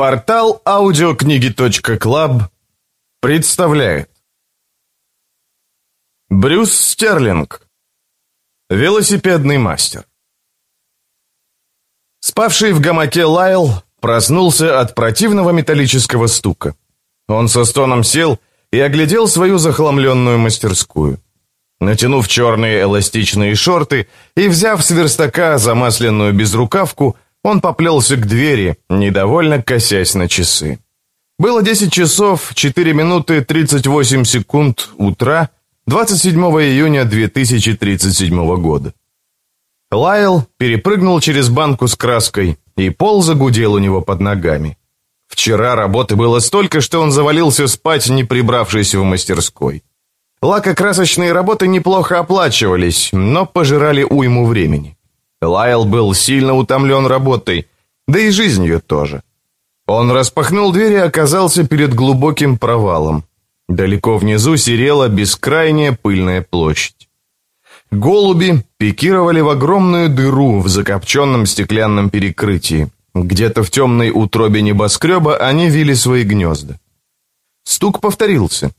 Портал аудиокниги.клаб представляет Брюс Стерлинг Велосипедный мастер Спавший в гамаке Лайл проснулся от противного металлического стука. Он со стоном сел и оглядел свою захламленную мастерскую. Натянув черные эластичные шорты и взяв с верстака замасленную безрукавку, он поплелся к двери, недовольно косясь на часы. Было 10 часов 4 минуты 38 секунд утра 27 июня 2037 года. Лайл перепрыгнул через банку с краской, и пол загудел у него под ногами. Вчера работы было столько, что он завалился спать, не прибравшись в мастерской. Лакокрасочные работы неплохо оплачивались, но пожирали уйму времени. Лайл был сильно утомлен работой, да и жизнью тоже. Он распахнул дверь и оказался перед глубоким провалом. Далеко внизу серела бескрайняя пыльная площадь. Голуби пикировали в огромную дыру в закопченном стеклянном перекрытии. Где-то в темной утробе небоскреба они вили свои гнезда. Стук повторился.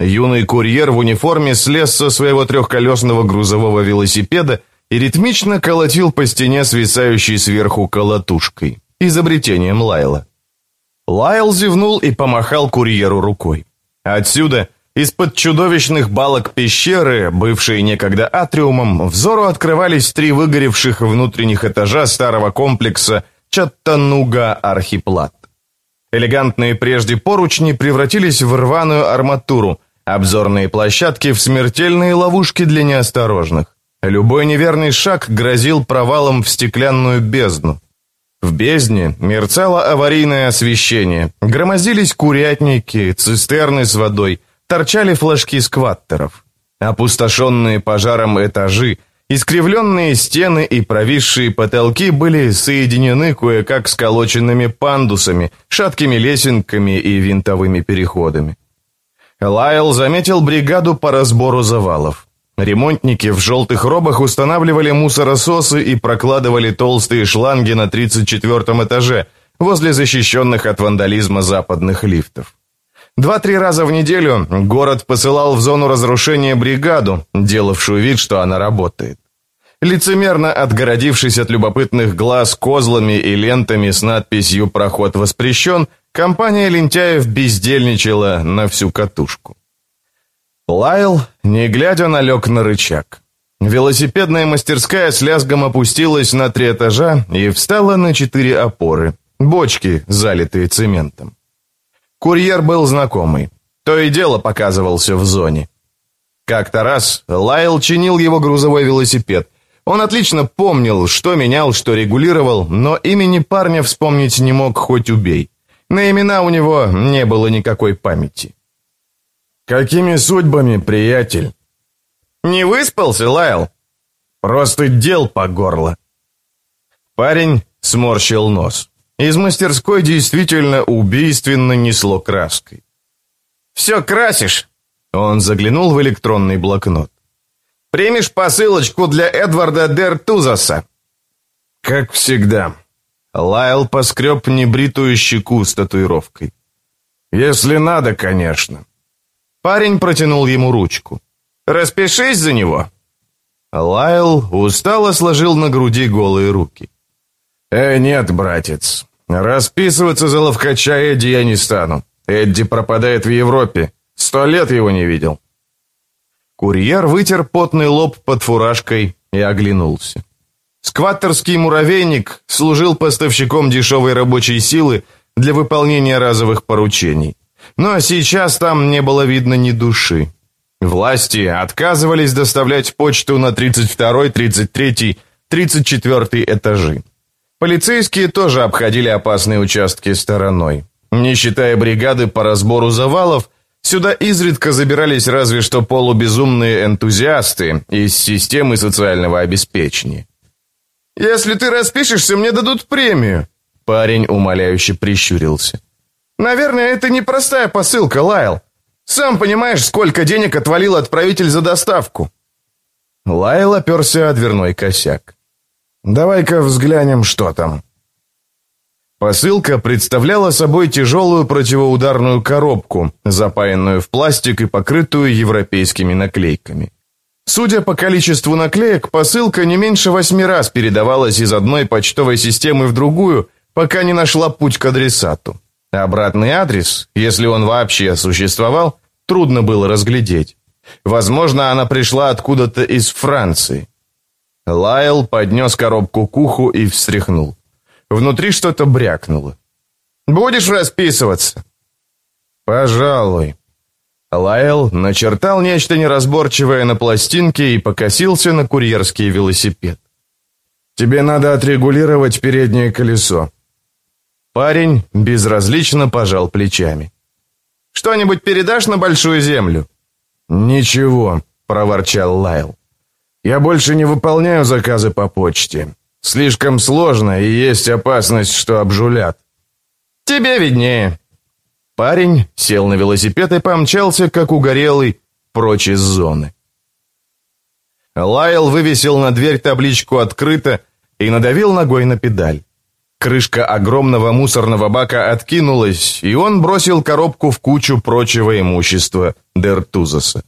Юный курьер в униформе слез со своего трехколесного грузового велосипеда и ритмично колотил по стене свисающей сверху колотушкой, изобретением Лайла. Лайл зевнул и помахал курьеру рукой. Отсюда, из-под чудовищных балок пещеры, бывшей некогда атриумом, взору открывались три выгоревших внутренних этажа старого комплекса Чаттануга-Архиплат. Элегантные прежде поручни превратились в рваную арматуру, обзорные площадки в смертельные ловушки для неосторожных. Любой неверный шаг грозил провалом в стеклянную бездну. В бездне мерцало аварийное освещение, громоздились курятники, цистерны с водой, торчали флажки скваттеров. Опустошенные пожаром этажи, искривленные стены и провисшие потолки были соединены кое-как сколоченными пандусами, шаткими лесенками и винтовыми переходами. Лайл заметил бригаду по разбору завалов. Ремонтники в желтых робах устанавливали мусорососы и прокладывали толстые шланги на 34 этаже, возле защищенных от вандализма западных лифтов. Два-три раза в неделю город посылал в зону разрушения бригаду, делавшую вид, что она работает. Лицемерно отгородившись от любопытных глаз козлами и лентами с надписью «Проход воспрещен», компания лентяев бездельничала на всю катушку. Лайл, не глядя, налег на рычаг. Велосипедная мастерская с лязгом опустилась на три этажа и встала на четыре опоры, бочки, залитые цементом. Курьер был знакомый. То и дело показывался в зоне. Как-то раз Лайл чинил его грузовой велосипед. Он отлично помнил, что менял, что регулировал, но имени парня вспомнить не мог хоть убей. На имена у него не было никакой памяти. «Какими судьбами, приятель?» «Не выспался, Лайл?» «Просто дел по горло». Парень сморщил нос. Из мастерской действительно убийственно несло краской. «Все красишь?» Он заглянул в электронный блокнот. «Примешь посылочку для Эдварда Дер Тузаса?» «Как всегда». Лайл поскреб небритую щеку с татуировкой. «Если надо, конечно». Парень протянул ему ручку. «Распишись за него!» Лайл устало сложил на груди голые руки. «Э, нет, братец, расписываться за ловкача Эдди я не стану. Эдди пропадает в Европе. Сто лет его не видел». Курьер вытер потный лоб под фуражкой и оглянулся. Скваттерский муравейник служил поставщиком дешевой рабочей силы для выполнения разовых поручений. Но сейчас там не было видно ни души. Власти отказывались доставлять почту на 32, 33, 34 этажи. Полицейские тоже обходили опасные участки стороной. Не считая бригады по разбору завалов, сюда изредка забирались разве что полубезумные энтузиасты из системы социального обеспечения. «Если ты распишешься, мне дадут премию», Парень умоляюще прищурился. Наверное, это непростая посылка, Лайл. Сам понимаешь, сколько денег отвалил отправитель за доставку. Лайл оперся о дверной косяк. «Давай-ка взглянем, что там». Посылка представляла собой тяжелую противоударную коробку, запаянную в пластик и покрытую европейскими наклейками. Судя по количеству наклеек, посылка не меньше восьми раз передавалась из одной почтовой системы в другую, пока не нашла путь к адресату. Обратный адрес, если он вообще существовал, трудно было разглядеть. Возможно, она пришла откуда-то из Франции. Лайл поднес коробку к уху и встряхнул. Внутри что-то брякнуло. «Будешь расписываться?» «Пожалуй». Лайл начертал нечто неразборчивое на пластинке и покосился на курьерский велосипед. «Тебе надо отрегулировать переднее колесо». Парень безразлично пожал плечами. «Что-нибудь передашь на Большую Землю?» «Ничего», — проворчал Лайл. «Я больше не выполняю заказы по почте. Слишком сложно, и есть опасность, что обжулят». «Тебе виднее». Парень сел на велосипед и помчался, как угорелый, прочь из зоны. Лайл вывесил на дверь табличку «Открыто» и надавил ногой на педаль. Крышка огромного мусорного бака откинулась, и он бросил коробку в кучу прочего имущества Дертузаса.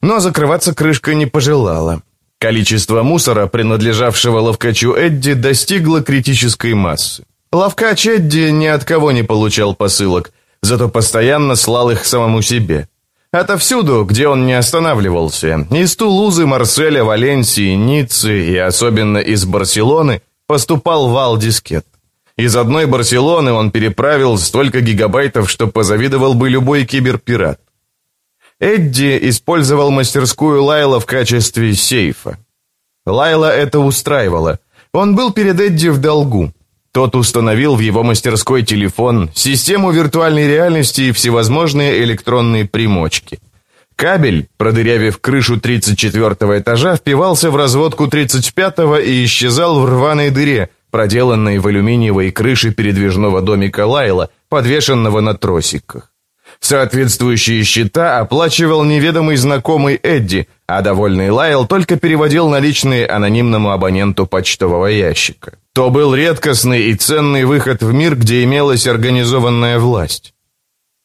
Но закрываться крышка не пожелала. Количество мусора, принадлежавшего ловкачу Эдди, достигло критической массы. Ловкач Эдди ни от кого не получал посылок, зато постоянно слал их самому себе. Отовсюду, где он не останавливался, из Тулузы, Марселя, Валенсии, Ниццы и особенно из Барселоны, поступал вал дискет. Из одной Барселоны он переправил столько гигабайтов, что позавидовал бы любой киберпират. Эдди использовал мастерскую Лайла в качестве сейфа. Лайла это устраивало. Он был перед Эдди в долгу. Тот установил в его мастерской телефон, систему виртуальной реальности и всевозможные электронные примочки. Кабель, продырявив крышу 34 этажа, впивался в разводку 35-го и исчезал в рваной дыре, проделанной в алюминиевой крыше передвижного домика Лайла, подвешенного на тросиках. Соответствующие счета оплачивал неведомый знакомый Эдди, а довольный Лайл только переводил наличные анонимному абоненту почтового ящика. То был редкостный и ценный выход в мир, где имелась организованная власть.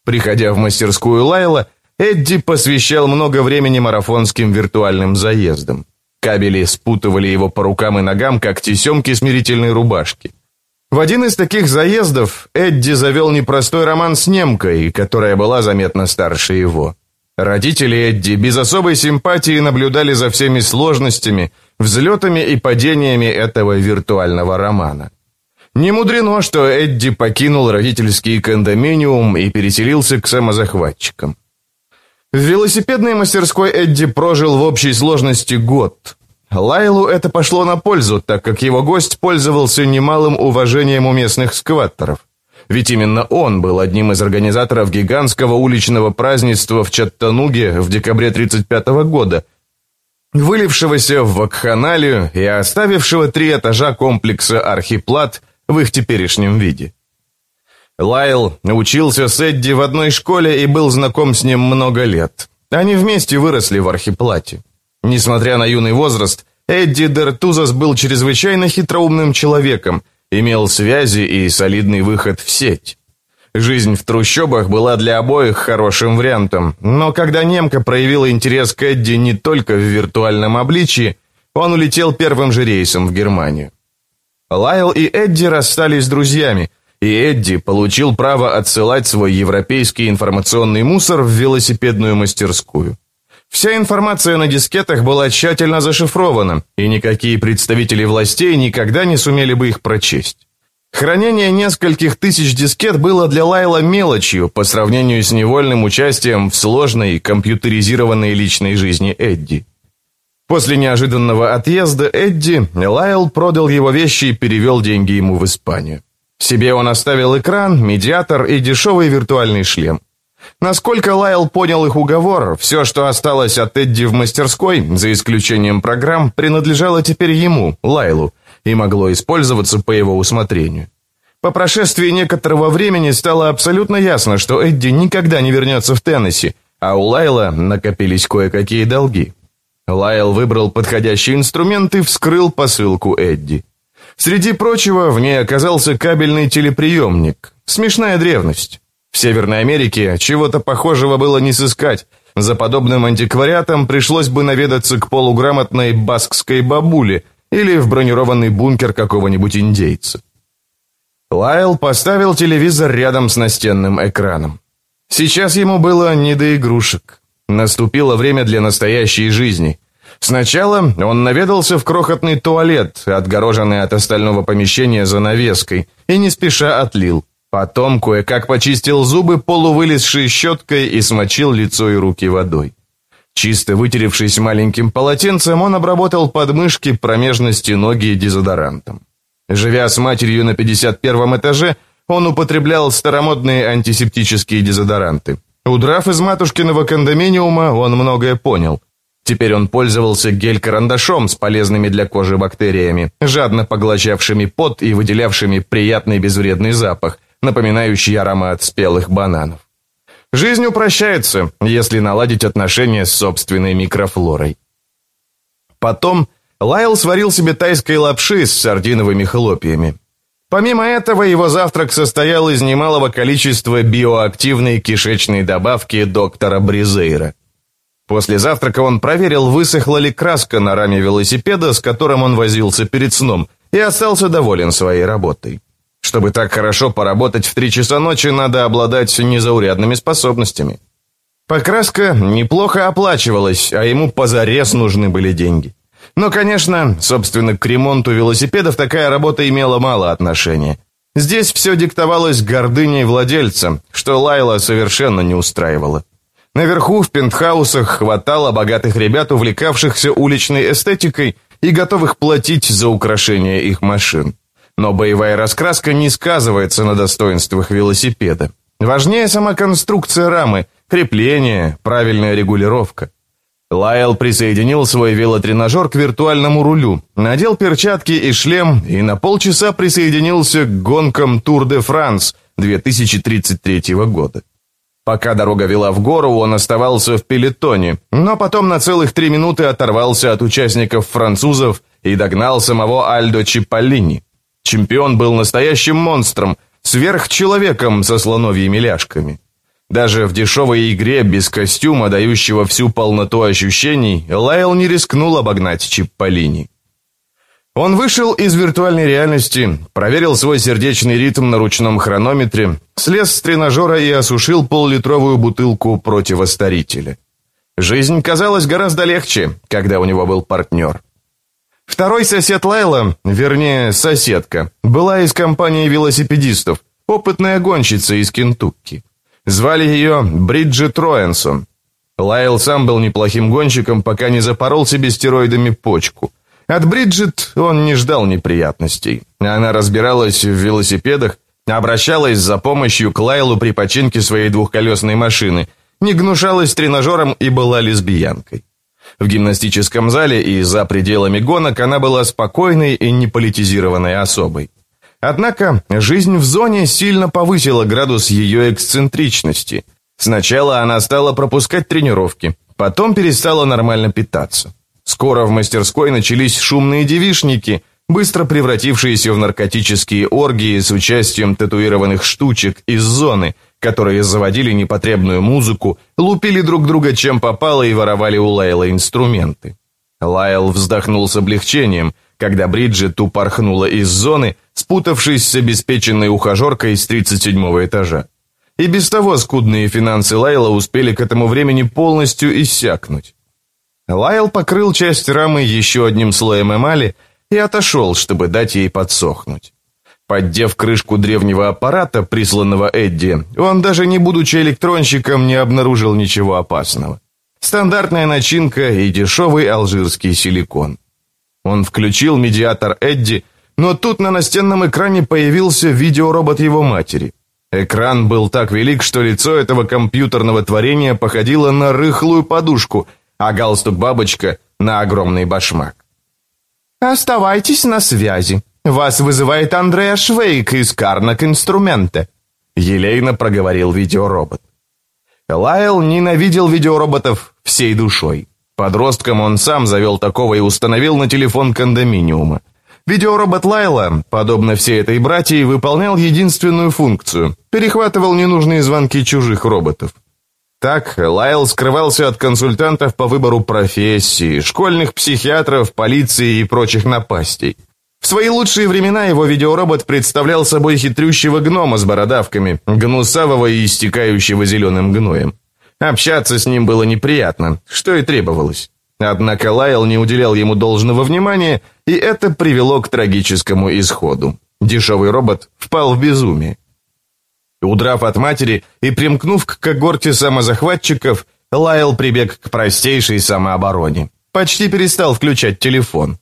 Приходя в мастерскую Лайла, Эдди посвящал много времени марафонским виртуальным заездам. Кабели спутывали его по рукам и ногам, как тесемки смирительной рубашки. В один из таких заездов Эдди завел непростой роман с немкой, которая была заметно старше его. Родители Эдди без особой симпатии наблюдали за всеми сложностями, взлетами и падениями этого виртуального романа. Не мудрено, что Эдди покинул родительский кондоминиум и переселился к самозахватчикам. В велосипедной мастерской Эдди прожил в общей сложности год. Лайлу это пошло на пользу, так как его гость пользовался немалым уважением у местных скваттеров. Ведь именно он был одним из организаторов гигантского уличного празднества в Чаттануге в декабре 1935 года, вылившегося в вакханалию и оставившего три этажа комплекса «Архиплат» в их теперешнем виде. Лайл учился с Эдди в одной школе и был знаком с ним много лет. Они вместе выросли в архиплате. Несмотря на юный возраст, Эдди Дертузас был чрезвычайно хитроумным человеком, имел связи и солидный выход в сеть. Жизнь в трущобах была для обоих хорошим вариантом, но когда немка проявила интерес к Эдди не только в виртуальном обличии, он улетел первым же рейсом в Германию. Лайл и Эдди расстались с друзьями – и Эдди получил право отсылать свой европейский информационный мусор в велосипедную мастерскую. Вся информация на дискетах была тщательно зашифрована, и никакие представители властей никогда не сумели бы их прочесть. Хранение нескольких тысяч дискет было для Лайла мелочью по сравнению с невольным участием в сложной компьютеризированной личной жизни Эдди. После неожиданного отъезда Эдди Лайл продал его вещи и перевел деньги ему в Испанию. Себе он оставил экран, медиатор и дешевый виртуальный шлем. Насколько Лайл понял их уговор, все, что осталось от Эдди в мастерской, за исключением программ, принадлежало теперь ему, Лайлу, и могло использоваться по его усмотрению. По прошествии некоторого времени стало абсолютно ясно, что Эдди никогда не вернется в Теннесси, а у Лайла накопились кое-какие долги. Лайл выбрал подходящий инструмент и вскрыл посылку Эдди. Среди прочего, в ней оказался кабельный телеприемник. Смешная древность. В Северной Америке чего-то похожего было не сыскать. За подобным антиквариатом пришлось бы наведаться к полуграмотной баскской бабуле или в бронированный бункер какого-нибудь индейца. Лайл поставил телевизор рядом с настенным экраном. Сейчас ему было не до игрушек. Наступило время для настоящей жизни. Сначала он наведался в крохотный туалет, отгороженный от остального помещения занавеской, и не спеша отлил. Потом кое-как почистил зубы полувылезшей щеткой и смочил лицо и руки водой. Чисто вытеревшись маленьким полотенцем, он обработал подмышки, промежности, ноги дезодорантом. Живя с матерью на 51 этаже, он употреблял старомодные антисептические дезодоранты. Удрав из матушкиного кондоминиума, он многое понял. Теперь он пользовался гель-карандашом с полезными для кожи бактериями, жадно поглощавшими пот и выделявшими приятный безвредный запах, напоминающий аромат спелых бананов. Жизнь упрощается, если наладить отношения с собственной микрофлорой. Потом Лайл сварил себе тайской лапши с сардиновыми хлопьями. Помимо этого, его завтрак состоял из немалого количества биоактивной кишечной добавки доктора Бризейра. После завтрака он проверил, высохла ли краска на раме велосипеда, с которым он возился перед сном, и остался доволен своей работой. Чтобы так хорошо поработать в три часа ночи, надо обладать незаурядными способностями. Покраска неплохо оплачивалась, а ему позарез нужны были деньги. Но, конечно, собственно, к ремонту велосипедов такая работа имела мало отношения. Здесь все диктовалось гордыней владельца, что Лайла совершенно не устраивало. Наверху в пентхаусах хватало богатых ребят, увлекавшихся уличной эстетикой и готовых платить за украшение их машин. Но боевая раскраска не сказывается на достоинствах велосипеда. Важнее сама конструкция рамы, крепление, правильная регулировка. Лайл присоединил свой велотренажер к виртуальному рулю, надел перчатки и шлем и на полчаса присоединился к гонкам Тур де Франс 2033 года. Пока дорога вела в гору, он оставался в пелетоне, но потом на целых три минуты оторвался от участников французов и догнал самого Альдо Чипполини. Чемпион был настоящим монстром, сверхчеловеком со слоновьими ляжками. Даже в дешевой игре без костюма, дающего всю полноту ощущений, Лайл не рискнул обогнать Чипполини. Он вышел из виртуальной реальности, проверил свой сердечный ритм на ручном хронометре, слез с тренажера и осушил поллитровую бутылку противостарителя. Жизнь казалась гораздо легче, когда у него был партнер. Второй сосед Лайла, вернее, соседка, была из компании велосипедистов, опытная гонщица из Кентукки. Звали ее Бриджит Роэнсон. Лайл сам был неплохим гонщиком, пока не запорол себе стероидами почку. От Бриджит он не ждал неприятностей. Она разбиралась в велосипедах, обращалась за помощью к Лайлу при починке своей двухколесной машины, не гнушалась тренажером и была лесбиянкой. В гимнастическом зале и за пределами гонок она была спокойной и неполитизированной особой. Однако жизнь в зоне сильно повысила градус ее эксцентричности. Сначала она стала пропускать тренировки, потом перестала нормально питаться. Скоро в мастерской начались шумные девишники, быстро превратившиеся в наркотические оргии с участием татуированных штучек из зоны, которые заводили непотребную музыку, лупили друг друга чем попало и воровали у Лайла инструменты. Лайл вздохнул с облегчением, когда Бриджит упорхнула из зоны, спутавшись с обеспеченной ухажеркой с 37 этажа. И без того скудные финансы Лайла успели к этому времени полностью иссякнуть. Лайл покрыл часть рамы еще одним слоем эмали и отошел, чтобы дать ей подсохнуть. Поддев крышку древнего аппарата, присланного Эдди, он даже не будучи электронщиком не обнаружил ничего опасного. Стандартная начинка и дешевый алжирский силикон. Он включил медиатор Эдди, но тут на настенном экране появился видеоробот его матери. Экран был так велик, что лицо этого компьютерного творения походило на рыхлую подушку, а галстук-бабочка — на огромный башмак. «Оставайтесь на связи. Вас вызывает Андреа Швейк из Карнак Инструменте», — елейно проговорил видеоробот. Лайл ненавидел видеороботов всей душой. Подростком он сам завел такого и установил на телефон кондоминиума. Видеоробот Лайла, подобно всей этой братьи, выполнял единственную функцию – перехватывал ненужные звонки чужих роботов. Так, Лайл скрывался от консультантов по выбору профессии, школьных психиатров, полиции и прочих напастей. В свои лучшие времена его видеоробот представлял собой хитрющего гнома с бородавками, гнусавого и истекающего зеленым гноем. Общаться с ним было неприятно, что и требовалось. Однако Лайл не уделял ему должного внимания, и это привело к трагическому исходу. Дешевый робот впал в безумие. Удрав от матери и примкнув к когорте самозахватчиков, Лайл прибег к простейшей самообороне. Почти перестал включать телефон.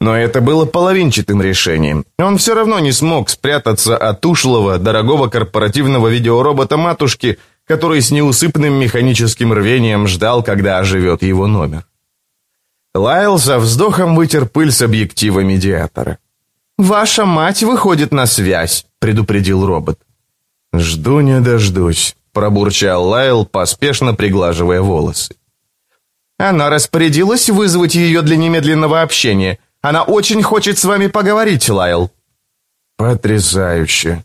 Но это было половинчатым решением. Он все равно не смог спрятаться от ушлого, дорогого корпоративного видеоробота матушки, который с неусыпным механическим рвением ждал, когда оживет его номер. Лайл со вздохом вытер пыль с объектива медиатора. «Ваша мать выходит на связь», — предупредил робот. «Жду не дождусь», — пробурчал Лайл, поспешно приглаживая волосы. «Она распорядилась вызвать ее для немедленного общения. Она очень хочет с вами поговорить, Лайл». «Потрясающе».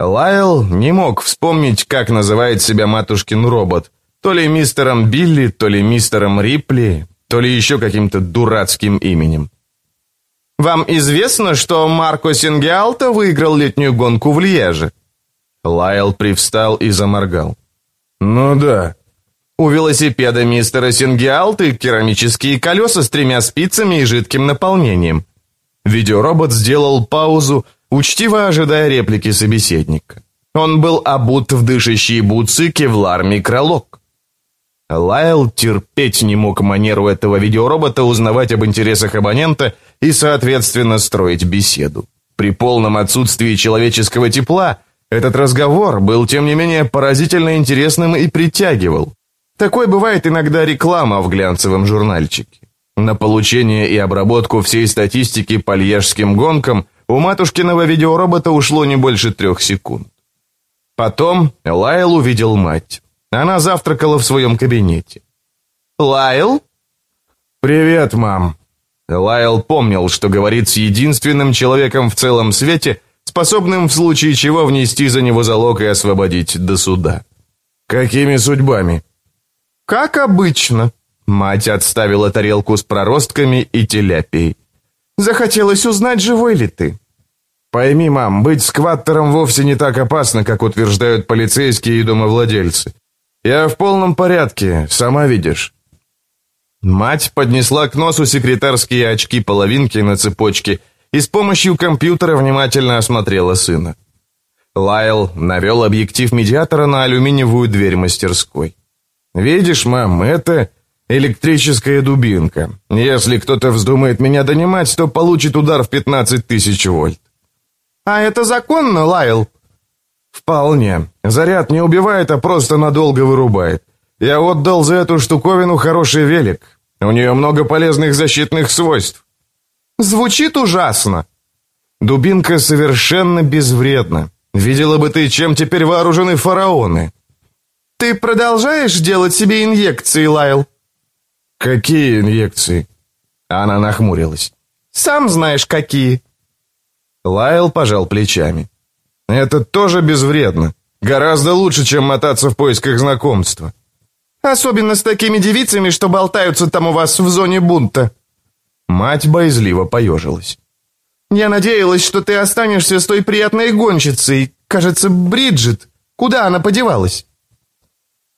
Лайл не мог вспомнить, как называет себя матушкин робот. То ли мистером Билли, то ли мистером Рипли, то ли еще каким-то дурацким именем. «Вам известно, что Марко Сингиалто выиграл летнюю гонку в Льеже?» Лайл привстал и заморгал. «Ну да». «У велосипеда мистера Сингиалты керамические колеса с тремя спицами и жидким наполнением». Видеоробот сделал паузу, учтиво ожидая реплики собеседника. Он был обут в дышащие бутсы кевлар микролог. Лайл терпеть не мог манеру этого видеоробота узнавать об интересах абонента и, соответственно, строить беседу. При полном отсутствии человеческого тепла – этот разговор был, тем не менее, поразительно интересным и притягивал. Такой бывает иногда реклама в глянцевом журнальчике. На получение и обработку всей статистики по льежским гонкам у матушкиного видеоробота ушло не больше трех секунд. Потом Лайл увидел мать. Она завтракала в своем кабинете. «Лайл?» «Привет, мам». Лайл помнил, что говорит с единственным человеком в целом свете – способным в случае чего внести за него залог и освободить до суда. «Какими судьбами?» «Как обычно». Мать отставила тарелку с проростками и теляпией. «Захотелось узнать, живой ли ты?» «Пойми, мам, быть скваттером вовсе не так опасно, как утверждают полицейские и домовладельцы. Я в полном порядке, сама видишь». Мать поднесла к носу секретарские очки-половинки на цепочке – и с помощью компьютера внимательно осмотрела сына. Лайл навел объектив медиатора на алюминиевую дверь мастерской. «Видишь, мам, это электрическая дубинка. Если кто-то вздумает меня донимать, то получит удар в 15 тысяч вольт». «А это законно, Лайл?» «Вполне. Заряд не убивает, а просто надолго вырубает. Я отдал за эту штуковину хороший велик. У нее много полезных защитных свойств. Звучит ужасно. Дубинка совершенно безвредна. Видела бы ты, чем теперь вооружены фараоны. Ты продолжаешь делать себе инъекции, Лайл? Какие инъекции? Она нахмурилась. Сам знаешь, какие. Лайл пожал плечами. Это тоже безвредно. Гораздо лучше, чем мотаться в поисках знакомства. Особенно с такими девицами, что болтаются там у вас в зоне бунта. Мать боязливо поежилась. «Я надеялась, что ты останешься с той приятной гонщицей, кажется, Бриджит. Куда она подевалась?»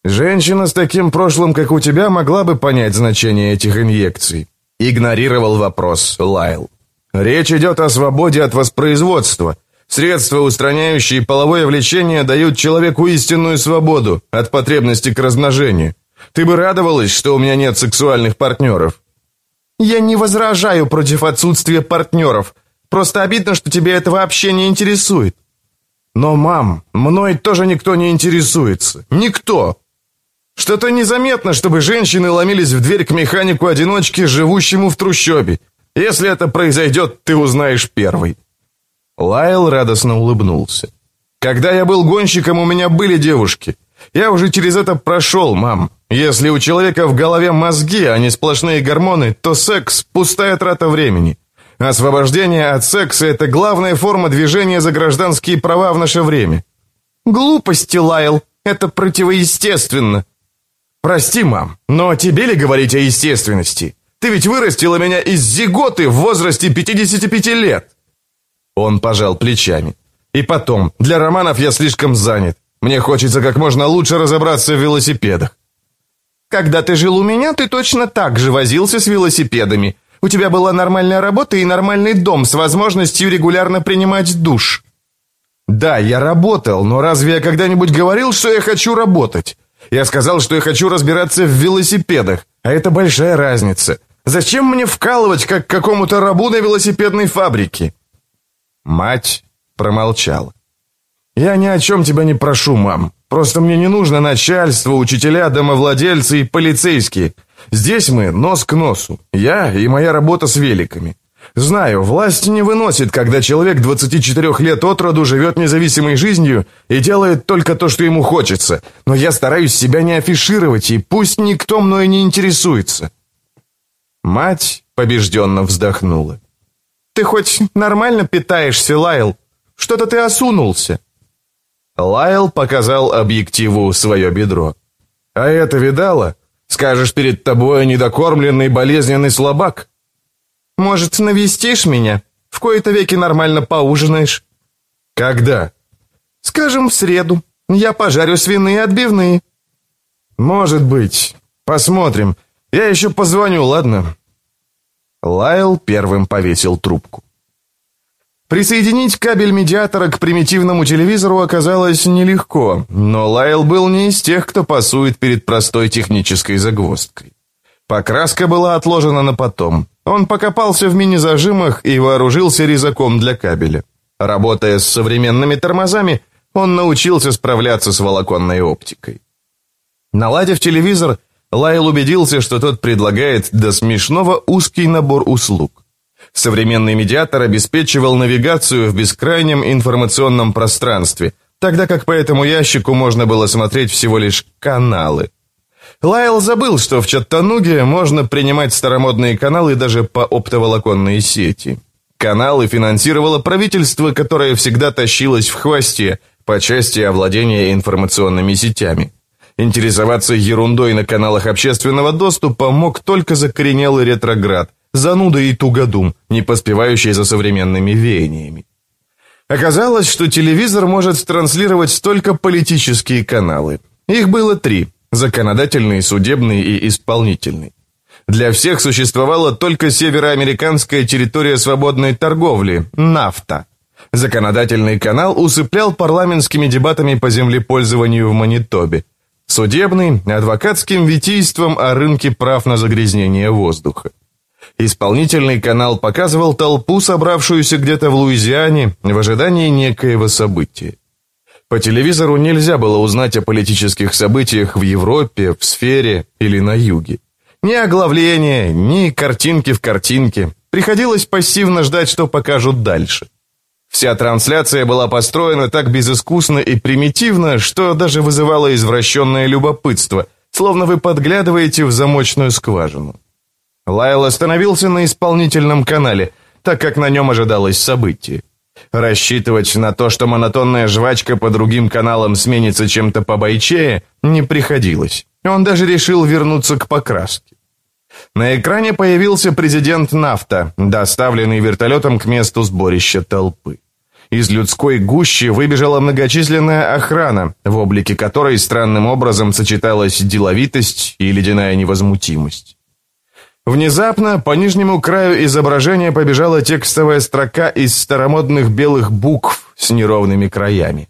«Женщина с таким прошлым, как у тебя, могла бы понять значение этих инъекций», — игнорировал вопрос Лайл. «Речь идет о свободе от воспроизводства. Средства, устраняющие половое влечение, дают человеку истинную свободу от потребности к размножению. Ты бы радовалась, что у меня нет сексуальных партнеров?» «Я не возражаю против отсутствия партнеров. Просто обидно, что тебе это вообще не интересует». «Но, мам, мной тоже никто не интересуется. Никто!» «Что-то незаметно, чтобы женщины ломились в дверь к механику-одиночке, живущему в трущобе. Если это произойдет, ты узнаешь первый». Лайл радостно улыбнулся. «Когда я был гонщиком, у меня были девушки. Я уже через это прошел, мам. Если у человека в голове мозги, а не сплошные гормоны, то секс – пустая трата времени. Освобождение от секса – это главная форма движения за гражданские права в наше время. Глупости, Лайл. Это противоестественно. Прости, мам, но тебе ли говорить о естественности? Ты ведь вырастила меня из зиготы в возрасте 55 лет. Он пожал плечами. И потом, для романов я слишком занят. Мне хочется как можно лучше разобраться в велосипедах. Когда ты жил у меня, ты точно так же возился с велосипедами. У тебя была нормальная работа и нормальный дом с возможностью регулярно принимать душ. Да, я работал, но разве я когда-нибудь говорил, что я хочу работать? Я сказал, что я хочу разбираться в велосипедах, а это большая разница. Зачем мне вкалывать, как какому-то рабу на велосипедной фабрике?» Мать промолчала. «Я ни о чем тебя не прошу, мам. Просто мне не нужно начальство, учителя, домовладельцы и полицейские. Здесь мы нос к носу. Я и моя работа с великами. Знаю, власть не выносит, когда человек 24 лет от роду живет независимой жизнью и делает только то, что ему хочется. Но я стараюсь себя не афишировать, и пусть никто мной не интересуется. Мать побежденно вздохнула. «Ты хоть нормально питаешься, Лайл? Что-то ты осунулся». Лайл показал объективу свое бедро. «А это видала? Скажешь, перед тобой недокормленный болезненный слабак?» «Может, навестишь меня? В кои-то веки нормально поужинаешь». «Когда?» «Скажем, в среду. Я пожарю свиные отбивные». «Может быть. Посмотрим. Я еще позвоню, ладно?» Лайл первым повесил трубку. Присоединить кабель медиатора к примитивному телевизору оказалось нелегко, но Лайл был не из тех, кто пасует перед простой технической загвоздкой. Покраска была отложена на потом. Он покопался в мини-зажимах и вооружился резаком для кабеля. Работая с современными тормозами, он научился справляться с волоконной оптикой. Наладив телевизор, Лайл убедился, что тот предлагает до смешного узкий набор услуг. Современный медиатор обеспечивал навигацию в бескрайнем информационном пространстве, тогда как по этому ящику можно было смотреть всего лишь каналы. Лайл забыл, что в Чаттануге можно принимать старомодные каналы даже по оптоволоконной сети. Каналы финансировало правительство, которое всегда тащилось в хвосте по части овладения информационными сетями. Интересоваться ерундой на каналах общественного доступа мог только закоренелый ретроград, зануда и тугодум, не поспевающий за современными веяниями. Оказалось, что телевизор может транслировать только политические каналы. Их было три – законодательный, судебный и исполнительный. Для всех существовала только североамериканская территория свободной торговли – нафта. Законодательный канал усыплял парламентскими дебатами по землепользованию в Манитобе – Судебный – адвокатским витийством о рынке прав на загрязнение воздуха. Исполнительный канал показывал толпу, собравшуюся где-то в Луизиане, в ожидании некоего события. По телевизору нельзя было узнать о политических событиях в Европе, в сфере или на юге. Ни оглавления, ни картинки в картинке. Приходилось пассивно ждать, что покажут дальше. Вся трансляция была построена так безыскусно и примитивно, что даже вызывало извращенное любопытство, словно вы подглядываете в замочную скважину. Лайл остановился на исполнительном канале, так как на нем ожидалось событие. Рассчитывать на то, что монотонная жвачка по другим каналам сменится чем-то побойчее, не приходилось. Он даже решил вернуться к покраске. На экране появился президент «Нафта», доставленный вертолетом к месту сборища толпы. Из людской гущи выбежала многочисленная охрана, в облике которой странным образом сочеталась деловитость и ледяная невозмутимость. Внезапно по нижнему краю изображения побежала текстовая строка из старомодных белых букв с неровными краями.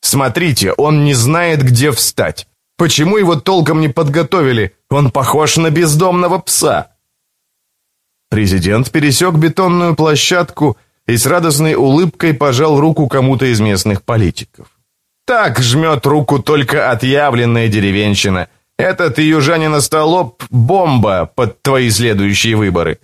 «Смотрите, он не знает, где встать. Почему его толком не подготовили? Он похож на бездомного пса». Президент пересек бетонную площадку и с радостной улыбкой пожал руку кому-то из местных политиков. Так жмет руку только отъявленная деревенщина. Этот южанин остолоп — бомба под твои следующие выборы.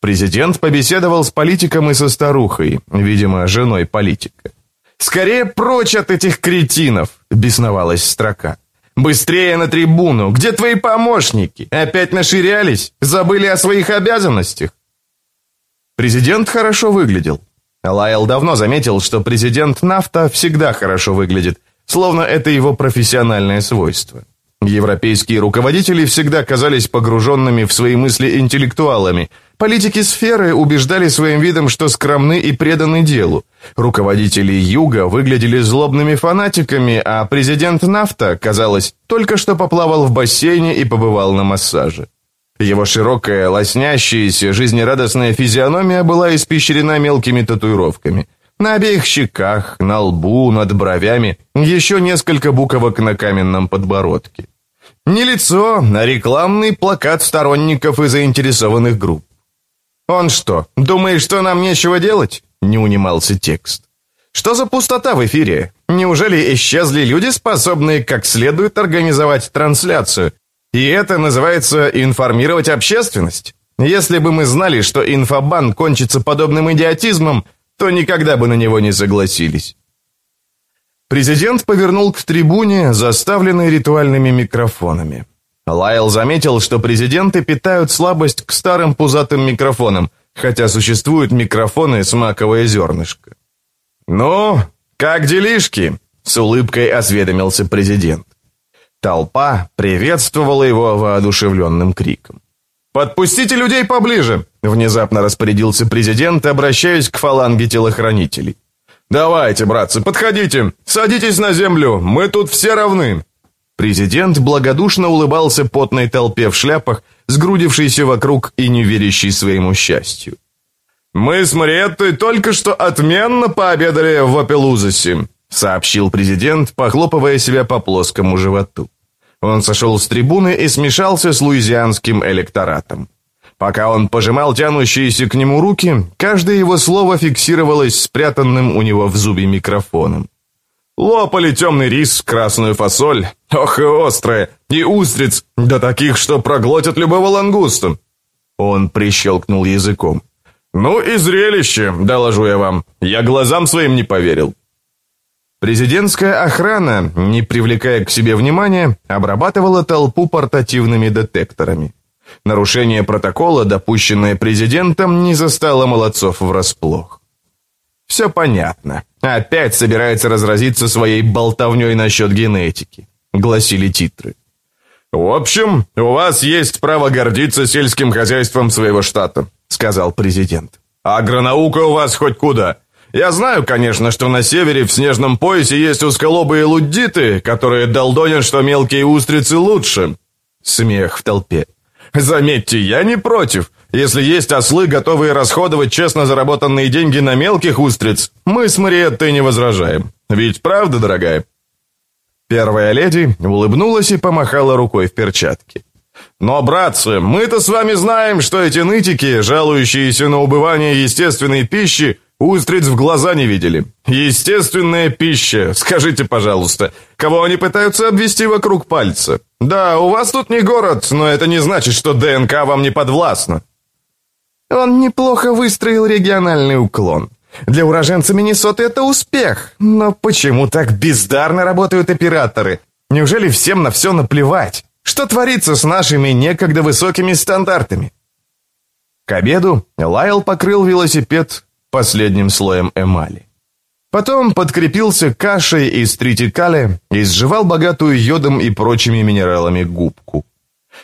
Президент побеседовал с политиком и со старухой, видимо, женой политика. «Скорее прочь от этих кретинов!» — бесновалась строка. «Быстрее на трибуну! Где твои помощники? Опять наширялись? Забыли о своих обязанностях?» Президент хорошо выглядел. Лайл давно заметил, что президент Нафта всегда хорошо выглядит, словно это его профессиональное свойство. Европейские руководители всегда казались погруженными в свои мысли интеллектуалами. Политики сферы убеждали своим видом, что скромны и преданы делу. Руководители Юга выглядели злобными фанатиками, а президент Нафта, казалось, только что поплавал в бассейне и побывал на массаже. Его широкая, лоснящаяся, жизнерадостная физиономия была испещрена мелкими татуировками. На обеих щеках, на лбу, над бровями, еще несколько буквок на каменном подбородке. Не лицо, а рекламный плакат сторонников и заинтересованных групп. «Он что, думает, что нам нечего делать?» — не унимался текст. «Что за пустота в эфире? Неужели исчезли люди, способные как следует организовать трансляцию? И это называется информировать общественность? Если бы мы знали, что инфобан кончится подобным идиотизмом, то никогда бы на него не согласились». Президент повернул к трибуне, заставленной ритуальными микрофонами. Лайл заметил, что президенты питают слабость к старым пузатым микрофонам, хотя существуют микрофоны с маковое зернышко. «Ну, как делишки?» — с улыбкой осведомился президент. Толпа приветствовала его воодушевленным криком. «Подпустите людей поближе!» — внезапно распорядился президент, обращаясь к фаланге телохранителей. «Давайте, братцы, подходите, садитесь на землю, мы тут все равны». Президент благодушно улыбался потной толпе в шляпах, сгрудившейся вокруг и не верящей своему счастью. «Мы с Мариеттой только что отменно пообедали в Апелузасе», сообщил президент, похлопывая себя по плоскому животу. Он сошел с трибуны и смешался с луизианским электоратом. Пока он пожимал тянущиеся к нему руки, каждое его слово фиксировалось спрятанным у него в зубе микрофоном. Лопали темный рис, красную фасоль, ох и острая, и устриц, до таких, что проглотят любого лангуста. Он прищелкнул языком. «Ну и зрелище, доложу я вам. Я глазам своим не поверил». Президентская охрана, не привлекая к себе внимания, обрабатывала толпу портативными детекторами. Нарушение протокола, допущенное президентом, не застало молодцов врасплох. Все понятно. Опять собирается разразиться своей болтовней насчет генетики, гласили титры. «В общем, у вас есть право гордиться сельским хозяйством своего штата», сказал президент. «Агронаука у вас хоть куда. Я знаю, конечно, что на севере в снежном поясе есть узколобые луддиты, которые долдонят, что мелкие устрицы лучше». Смех в толпе. Заметьте, я не против. Если есть ослы, готовые расходовать честно заработанные деньги на мелких устриц, мы с Мариеттой не возражаем. Ведь правда, дорогая?» Первая леди улыбнулась и помахала рукой в перчатке. «Но, братцы, мы-то с вами знаем, что эти нытики, жалующиеся на убывание естественной пищи, устриц в глаза не видели. Естественная пища, скажите, пожалуйста, кого они пытаются обвести вокруг пальца? Да, у вас тут не город, но это не значит, что ДНК вам не подвластна». Он неплохо выстроил региональный уклон. Для уроженца Миннесоты это успех. Но почему так бездарно работают операторы? Неужели всем на все наплевать? Что творится с нашими некогда высокими стандартами? К обеду Лайл покрыл велосипед последним слоем эмали. Потом подкрепился кашей из тритикали и сживал богатую йодом и прочими минералами губку.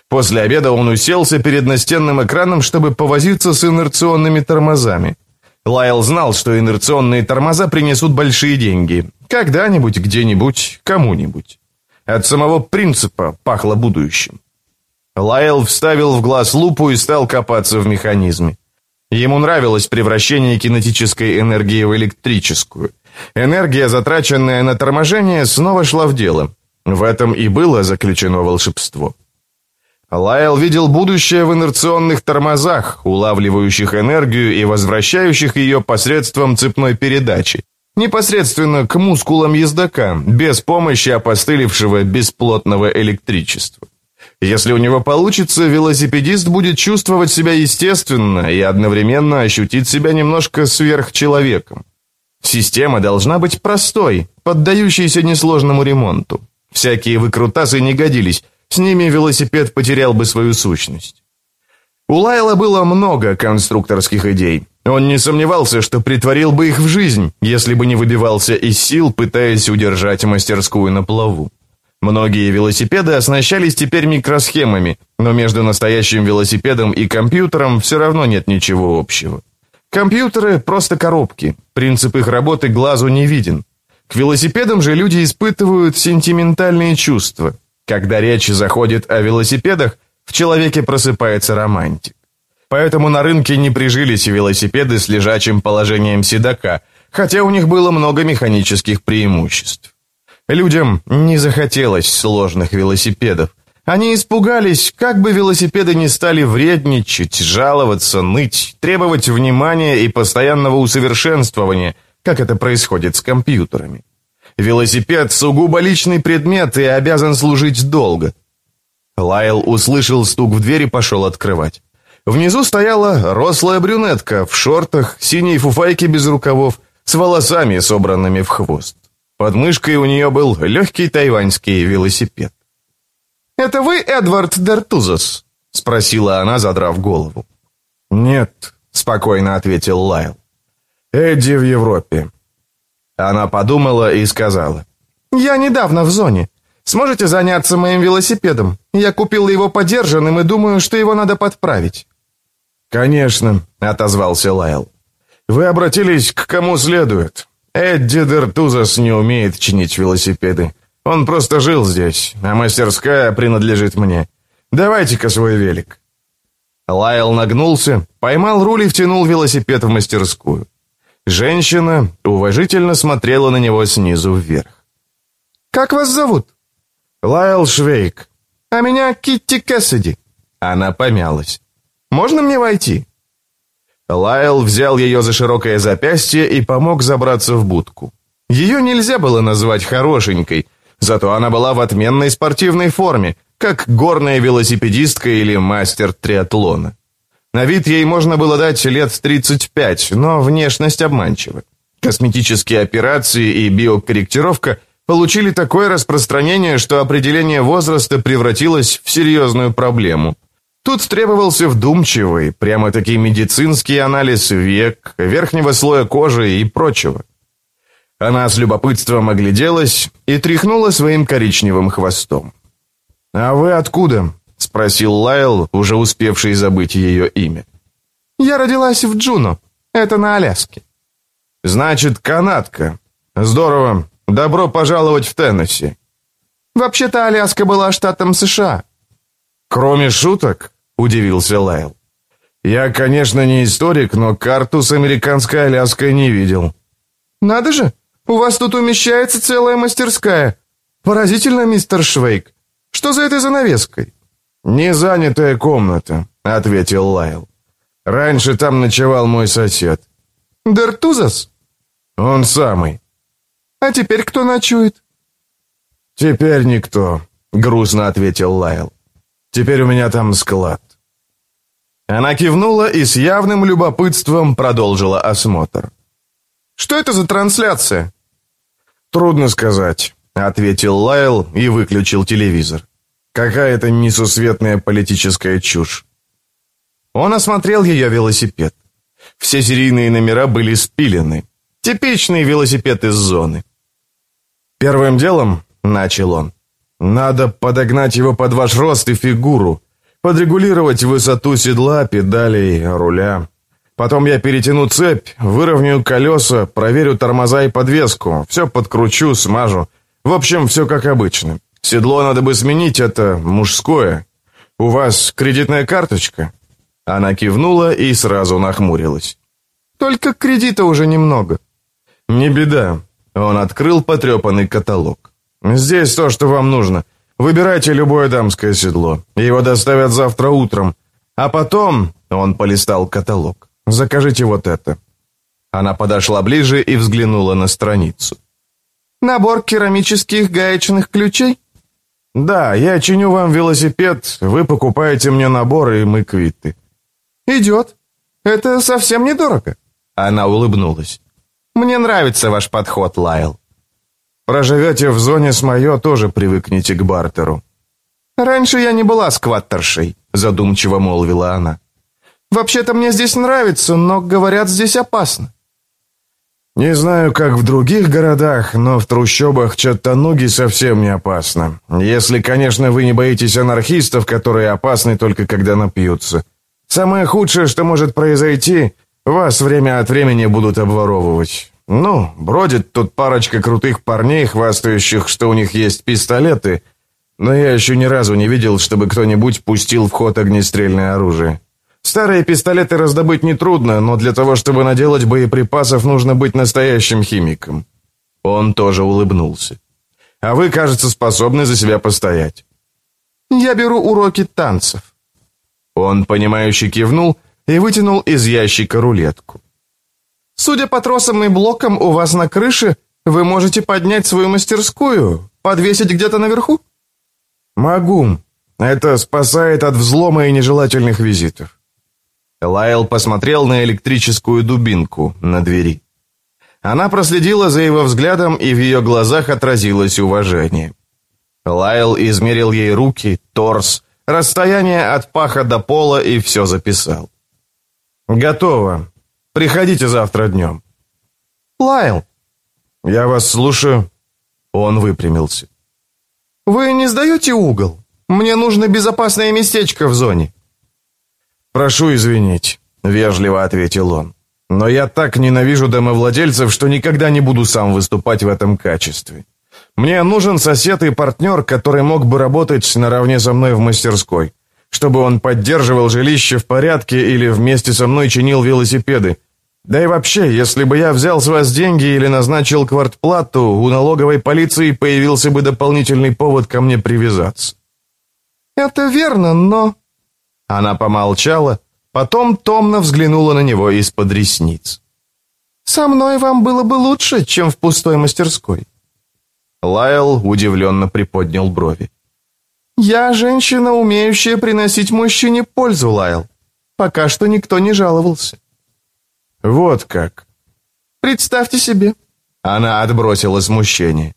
После обеда он уселся перед настенным экраном, чтобы повозиться с инерционными тормозами. Лайл знал, что инерционные тормоза принесут большие деньги. Когда-нибудь, где-нибудь, кому-нибудь. От самого принципа пахло будущим. Лайл вставил в глаз лупу и стал копаться в механизме. Ему нравилось превращение кинетической энергии в электрическую. Энергия, затраченная на торможение, снова шла в дело. В этом и было заключено волшебство. Лайл видел будущее в инерционных тормозах, улавливающих энергию и возвращающих ее посредством цепной передачи, непосредственно к мускулам ездока, без помощи опостылевшего бесплотного электричества. Если у него получится, велосипедист будет чувствовать себя естественно и одновременно ощутить себя немножко сверхчеловеком. Система должна быть простой, поддающейся несложному ремонту. Всякие выкрутасы не годились, с ними велосипед потерял бы свою сущность. У Лайла было много конструкторских идей. Он не сомневался, что притворил бы их в жизнь, если бы не выбивался из сил, пытаясь удержать мастерскую на плаву. Многие велосипеды оснащались теперь микросхемами, но между настоящим велосипедом и компьютером все равно нет ничего общего. Компьютеры – просто коробки, принцип их работы глазу не виден. К велосипедам же люди испытывают сентиментальные чувства. Когда речь заходит о велосипедах, в человеке просыпается романтик. Поэтому на рынке не прижились велосипеды с лежачим положением седока, хотя у них было много механических преимуществ. Людям не захотелось сложных велосипедов. Они испугались, как бы велосипеды не стали вредничать, жаловаться, ныть, требовать внимания и постоянного усовершенствования, как это происходит с компьютерами. Велосипед – сугубо личный предмет и обязан служить долго. Лайл услышал стук в дверь и пошел открывать. Внизу стояла рослая брюнетка в шортах, синей фуфайке без рукавов, с волосами, собранными в хвост. Под мышкой у нее был легкий тайваньский велосипед. «Это вы, Эдвард Дертузас?» — спросила она, задрав голову. «Нет», — спокойно ответил Лайл. «Эдди в Европе». Она подумала и сказала. «Я недавно в зоне. Сможете заняться моим велосипедом? Я купила его подержанным и думаю, что его надо подправить». «Конечно», — отозвался Лайл. «Вы обратились к кому следует. Эдди Дертузас не умеет чинить велосипеды. Он просто жил здесь, а мастерская принадлежит мне. Давайте-ка свой велик». Лайл нагнулся, поймал руль и втянул велосипед в мастерскую. Женщина уважительно смотрела на него снизу вверх. «Как вас зовут?» «Лайл Швейк». «А меня Китти Кэссиди». Она помялась. Можно мне войти?» Лайл взял ее за широкое запястье и помог забраться в будку. Ее нельзя было назвать хорошенькой, зато она была в отменной спортивной форме, как горная велосипедистка или мастер триатлона. На вид ей можно было дать лет 35, но внешность обманчива. Косметические операции и биокорректировка получили такое распространение, что определение возраста превратилось в серьезную проблему – Тут требовался вдумчивый, прямо-таки медицинский анализ век, верхнего слоя кожи и прочего. Она с любопытством огляделась и тряхнула своим коричневым хвостом. «А вы откуда?» — спросил Лайл, уже успевший забыть ее имя. «Я родилась в Джуно. Это на Аляске». «Значит, канатка. Здорово. Добро пожаловать в Теннесси». «Вообще-то Аляска была штатом США». «Кроме шуток?» — удивился Лайл. «Я, конечно, не историк, но карту с американской Аляской не видел». «Надо же! У вас тут умещается целая мастерская. Поразительно, мистер Швейк. Что за этой занавеской?» «Незанятая комната», — ответил Лайл. «Раньше там ночевал мой сосед». «Дертузас?» «Он самый». «А теперь кто ночует?» «Теперь никто», — грустно ответил Лайл. «Теперь у меня там склад». Она кивнула и с явным любопытством продолжила осмотр. «Что это за трансляция?» «Трудно сказать», — ответил Лайл и выключил телевизор. «Какая-то несусветная политическая чушь». Он осмотрел ее велосипед. Все серийные номера были спилены. Типичный велосипед из зоны. «Первым делом», — начал он, — «надо подогнать его под ваш рост и фигуру подрегулировать высоту седла, педалей, руля. Потом я перетяну цепь, выровняю колеса, проверю тормоза и подвеску, все подкручу, смажу. В общем, все как обычно. Седло надо бы сменить, это мужское. У вас кредитная карточка?» Она кивнула и сразу нахмурилась. «Только кредита уже немного». «Не беда». Он открыл потрепанный каталог. «Здесь то, что вам нужно. Выбирайте любое дамское седло. Его доставят завтра утром. А потом, он полистал каталог, закажите вот это. Она подошла ближе и взглянула на страницу. Набор керамических гаечных ключей? Да, я чиню вам велосипед, вы покупаете мне набор, и мы квиты. Идет. Это совсем недорого. Она улыбнулась. Мне нравится ваш подход, Лайл. Проживете в зоне с моё, тоже привыкнете к бартеру». «Раньше я не была скваттершей», — задумчиво молвила она. Вообще-то мне здесь нравится, но, говорят, здесь опасно». «Не знаю, как в других городах, но в трущобах Чаттануги совсем не опасно. Если, конечно, вы не боитесь анархистов, которые опасны только когда напьются. Самое худшее, что может произойти, вас время от времени будут обворовывать. Ну, бродит тут парочка крутых парней, хвастающих, что у них есть пистолеты, но я еще ни разу не видел, чтобы кто-нибудь пустил в ход огнестрельное оружие. Старые пистолеты раздобыть нетрудно, но для того, чтобы наделать боеприпасов, нужно быть настоящим химиком. Он тоже улыбнулся. А вы, кажется, способны за себя постоять. Я беру уроки танцев. Он, понимающе кивнул и вытянул из ящика рулетку. Судя по тросам и блокам у вас на крыше, вы можете поднять свою мастерскую, подвесить где-то наверху? Могу. Это спасает от взлома и нежелательных визитов. Лайл посмотрел на электрическую дубинку на двери. Она проследила за его взглядом, и в ее глазах отразилось уважение. Лайл измерил ей руки, торс, расстояние от паха до пола и все записал. «Готово. Приходите завтра днем». «Лайл». «Я вас слушаю». Он выпрямился. «Вы не сдаете угол? Мне нужно безопасное местечко в зоне». «Прошу извинить», — вежливо ответил он. «Но я так ненавижу домовладельцев, что никогда не буду сам выступать в этом качестве. Мне нужен сосед и партнер, который мог бы работать наравне со мной в мастерской, чтобы он поддерживал жилище в порядке или вместе со мной чинил велосипеды. Да и вообще, если бы я взял с вас деньги или назначил квартплату, у налоговой полиции появился бы дополнительный повод ко мне привязаться». «Это верно, но...» Она помолчала, потом томно взглянула на него из-под ресниц. «Со мной вам было бы лучше, чем в пустой мастерской». Лайл удивленно приподнял брови. «Я женщина, умеющая приносить мужчине пользу, Лайл. Пока что никто не жаловался». «Вот как». «Представьте себе». Она отбросила смущение.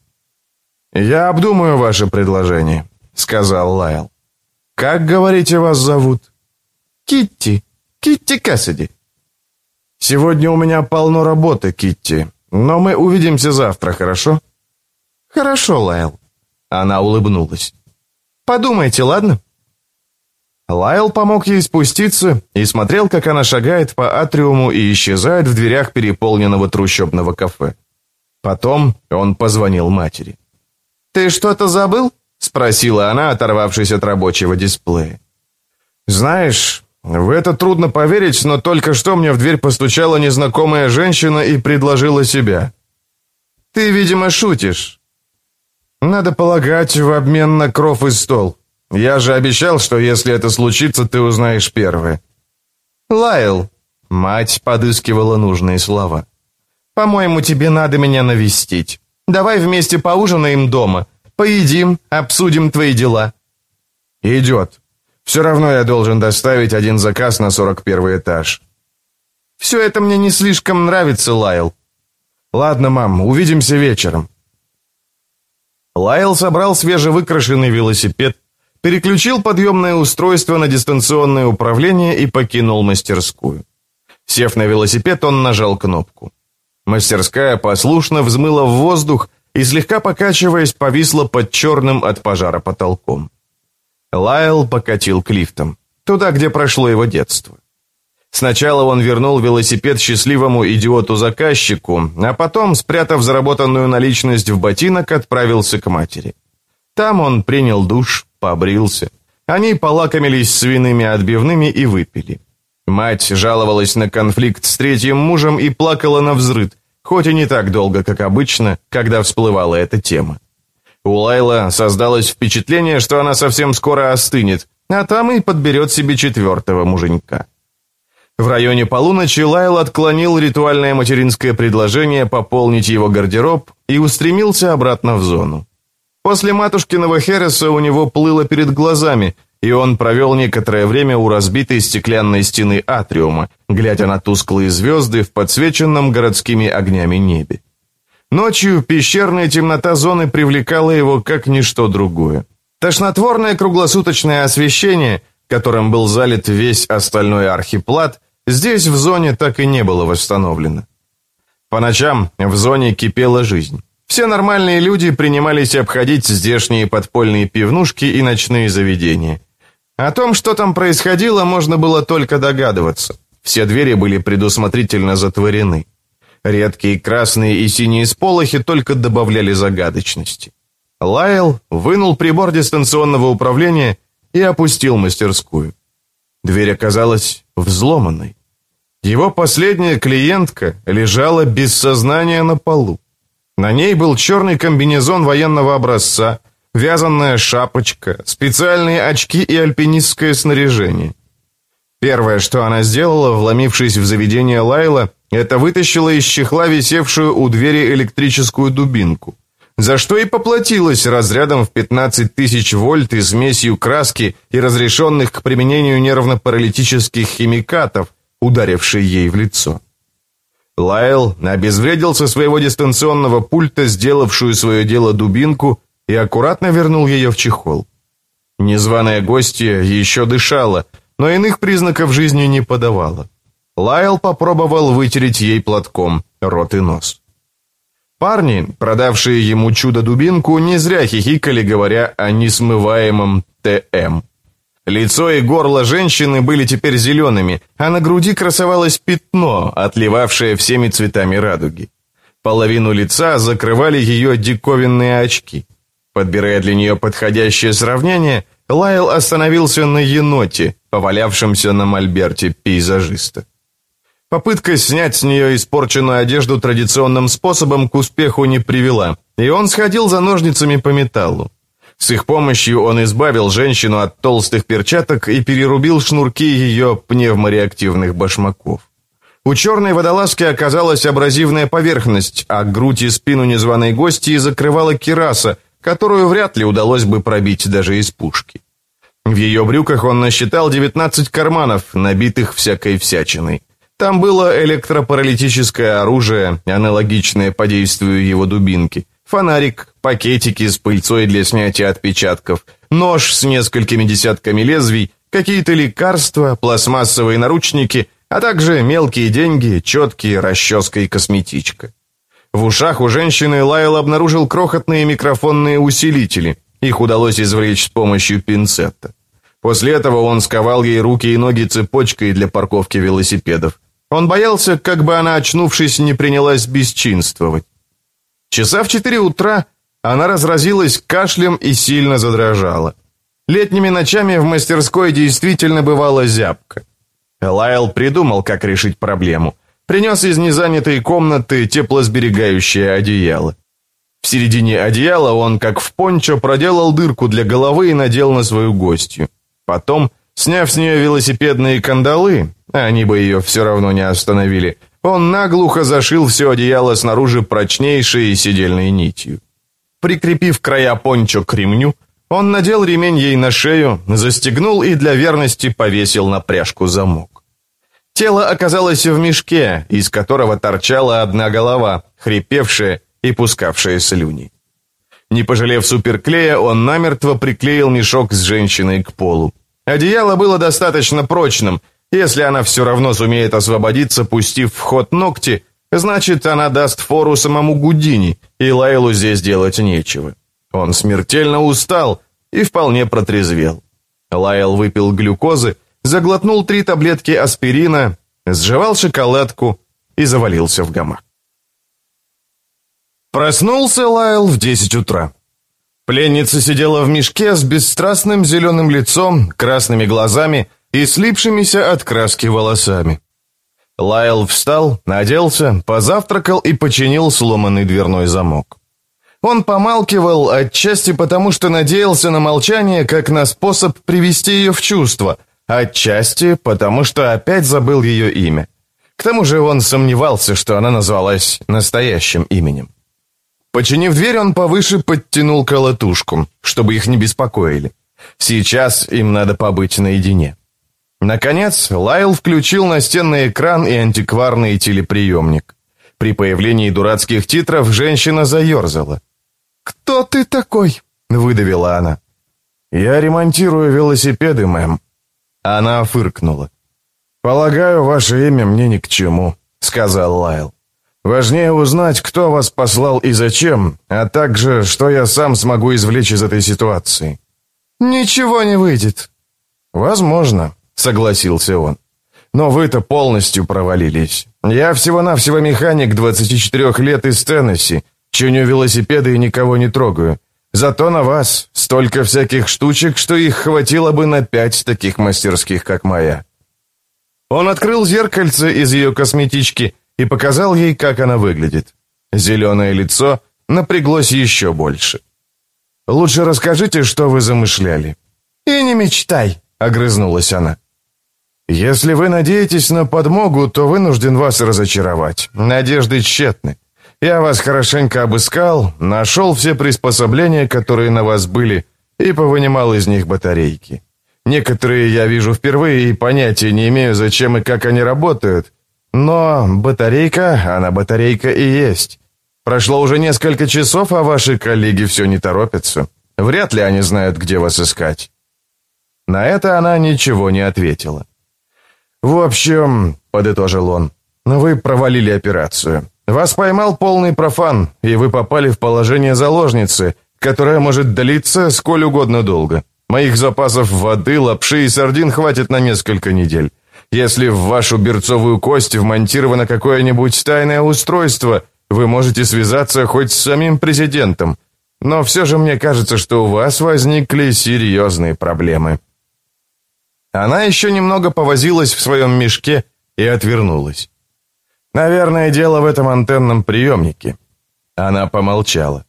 «Я обдумаю ваше предложение», — сказал Лайл. «Как, говорите, вас зовут?» «Китти. Китти Кассиди». «Сегодня у меня полно работы, Китти, но мы увидимся завтра, хорошо?» «Хорошо, Лайл». Она улыбнулась. «Подумайте, ладно?» Лайл помог ей спуститься и смотрел, как она шагает по атриуму и исчезает в дверях переполненного трущобного кафе. Потом он позвонил матери. «Ты что-то забыл?» — спросила она, оторвавшись от рабочего дисплея. «Знаешь, в это трудно поверить, но только что мне в дверь постучала незнакомая женщина и предложила себя. Ты, видимо, шутишь. Надо полагать, в обмен на кров и стол. Я же обещал, что если это случится, ты узнаешь первое». «Лайл», — мать подыскивала нужные слова. «По-моему, тебе надо меня навестить. Давай вместе поужинаем дома». Поедим, обсудим твои дела». «Идет. Все равно я должен доставить один заказ на сорок первый этаж». «Все это мне не слишком нравится, Лайл». «Ладно, мам, увидимся вечером». Лайл собрал свежевыкрашенный велосипед, переключил подъемное устройство на дистанционное управление и покинул мастерскую. Сев на велосипед, он нажал кнопку. Мастерская послушно взмыла в воздух, и, слегка покачиваясь, повисла под черным от пожара потолком. Лайл покатил к лифтам, туда, где прошло его детство. Сначала он вернул велосипед счастливому идиоту-заказчику, а потом, спрятав заработанную наличность в ботинок, отправился к матери. Там он принял душ, побрился. Они полакомились свиными отбивными и выпили. Мать жаловалась на конфликт с третьим мужем и плакала на взрыд, хоть и не так долго, как обычно, когда всплывала эта тема. У Лайла создалось впечатление, что она совсем скоро остынет, а там и подберет себе четвертого муженька. В районе полуночи Лайл отклонил ритуальное материнское предложение пополнить его гардероб и устремился обратно в зону. После матушкиного Хереса у него плыло перед глазами – и он провел некоторое время у разбитой стеклянной стены атриума, глядя на тусклые звезды в подсвеченном городскими огнями небе. Ночью пещерная темнота зоны привлекала его как ничто другое. Тошнотворное круглосуточное освещение которым был залит весь остальной архипелаг, здесь в зоне так и не было восстановлено. По ночам в зоне кипела жизнь. Все нормальные люди принимались обходить здешние подпольные пивнушки и ночные заведения. О том, что там происходило, можно было только догадываться. Все двери были предусмотрительно затворены. Редкие красные и синие сполохи только добавляли загадочности. Лайл вынул прибор дистанционного управления и опустил мастерскую. Дверь оказалась взломанной. Его последняя клиентка лежала без сознания на полу. На ней был черный комбинезон военного образца, вязаная шапочка, специальные очки и альпинистское снаряжение. Первое, что она сделала, вломившись в заведение Лайла, это вытащила из чехла висевшую у двери электрическую дубинку, за что и поплатилась разрядом в 15 тысяч вольт и смесью краски и разрешенных к применению нервно-паралитических химикатов, ударившей ей в лицо. Лайл обезвредил со своего дистанционного пульта сделавшую свое дело дубинку и аккуратно вернул ее в чехол. Незваная гостья еще дышала, но иных признаков жизни не подавала. Лайл попробовал вытереть ей платком рот и нос. Парни, продавшие ему чудо-дубинку, не зря хихикали, говоря о несмываемом ТМ. Лицо и горло женщины были теперь зелеными, а на груди красовалось пятно, отливавшее всеми цветами радуги. Половину лица закрывали ее диковинные очки. Подбирая для нее подходящее сравнение, Лайл остановился на еноте, повалявшемся на мольберте пейзажиста. Попытка снять с нее испорченную одежду традиционным способом к успеху не привела, и он сходил за ножницами по металлу. С их помощью он избавил женщину от толстых перчаток и перерубил шнурки ее пневмореактивных башмаков. У черной водолазки оказалась абразивная поверхность, а грудь и спину незваной гости закрывала кираса, которую вряд ли удалось бы пробить даже из пушки. В ее брюках он насчитал 19 карманов, набитых всякой всячиной. Там было электропаралитическое оружие, аналогичное по действию его дубинки, фонарик, пакетики с пыльцой для снятия отпечатков, нож с несколькими десятками лезвий, какие-то лекарства, пластмассовые наручники, а также мелкие деньги, четкие, расческа и косметичка. В ушах у женщины Лайл обнаружил крохотные микрофонные усилители. Их удалось извлечь с помощью пинцета. После этого он сковал ей руки и ноги цепочкой для парковки велосипедов. Он боялся, как бы она, очнувшись, не принялась бесчинствовать. Часа в четыре утра она разразилась кашлем и сильно задрожала. Летними ночами в мастерской действительно бывала зябка. Лайл придумал, как решить проблему. Принес из незанятой комнаты теплосберегающее одеяло. В середине одеяла он, как в пончо, проделал дырку для головы и надел на свою гостью. Потом, сняв с нее велосипедные кандалы, они бы ее все равно не остановили, он наглухо зашил все одеяло снаружи прочнейшей сидельной нитью. Прикрепив края пончо к ремню, он надел ремень ей на шею, застегнул и для верности повесил на пряжку замок. Тело оказалось в мешке, из которого торчала одна голова, хрипевшая и пускавшая слюни. Не пожалев суперклея, он намертво приклеил мешок с женщиной к полу. Одеяло было достаточно прочным, если она все равно сумеет освободиться, пустив в ход ногти, значит, она даст фору самому Гудини, и Лайлу здесь делать нечего. Он смертельно устал и вполне протрезвел. Лайл выпил глюкозы, заглотнул три таблетки аспирина, сживал шоколадку и завалился в гамак. Проснулся Лайл в десять утра. Пленница сидела в мешке с бесстрастным зеленым лицом, красными глазами и слипшимися от краски волосами. Лайл встал, наделся, позавтракал и починил сломанный дверной замок. Он помалкивал, отчасти потому, что надеялся на молчание, как на способ привести ее в чувство, отчасти потому, что опять забыл ее имя. К тому же он сомневался, что она назвалась настоящим именем. Починив дверь, он повыше подтянул колотушку, чтобы их не беспокоили. Сейчас им надо побыть наедине. Наконец, Лайл включил настенный экран и антикварный телеприемник. При появлении дурацких титров женщина заерзала. «Кто ты такой?» — выдавила она. «Я ремонтирую велосипеды, мэм». Она фыркнула. «Полагаю, ваше имя мне ни к чему», — сказал Лайл. «Важнее узнать, кто вас послал и зачем, а также, что я сам смогу извлечь из этой ситуации». «Ничего не выйдет». «Возможно», — согласился он. «Но вы-то полностью провалились. Я всего-навсего механик 24 лет из Теннесси, чиню велосипеды и никого не трогаю. Зато на вас столько всяких штучек, что их хватило бы на пять таких мастерских, как моя». Он открыл зеркальце из ее косметички и показал ей, как она выглядит. Зеленое лицо напряглось еще больше. «Лучше расскажите, что вы замышляли». «И не мечтай», — огрызнулась она. «Если вы надеетесь на подмогу, то вынужден вас разочаровать. Надежды тщетны. Я вас хорошенько обыскал, нашел все приспособления, которые на вас были, и повынимал из них батарейки. Некоторые я вижу впервые и понятия не имею, зачем и как они работают. Но батарейка, она батарейка и есть. Прошло уже несколько часов, а ваши коллеги все не торопятся. Вряд ли они знают, где вас искать». На это она ничего не ответила. «В общем», — подытожил он, — «вы провалили операцию. Вас поймал полный профан, и вы попали в положение заложницы, которое может длиться сколь угодно долго. Моих запасов воды, лапши и сардин хватит на несколько недель. Если в вашу берцовую кость вмонтировано какое-нибудь тайное устройство, вы можете связаться хоть с самим президентом. Но все же мне кажется, что у вас возникли серьезные проблемы». Она еще немного повозилась в своем мешке и отвернулась. Наверное, дело в этом антенном приемнике. Она помолчала.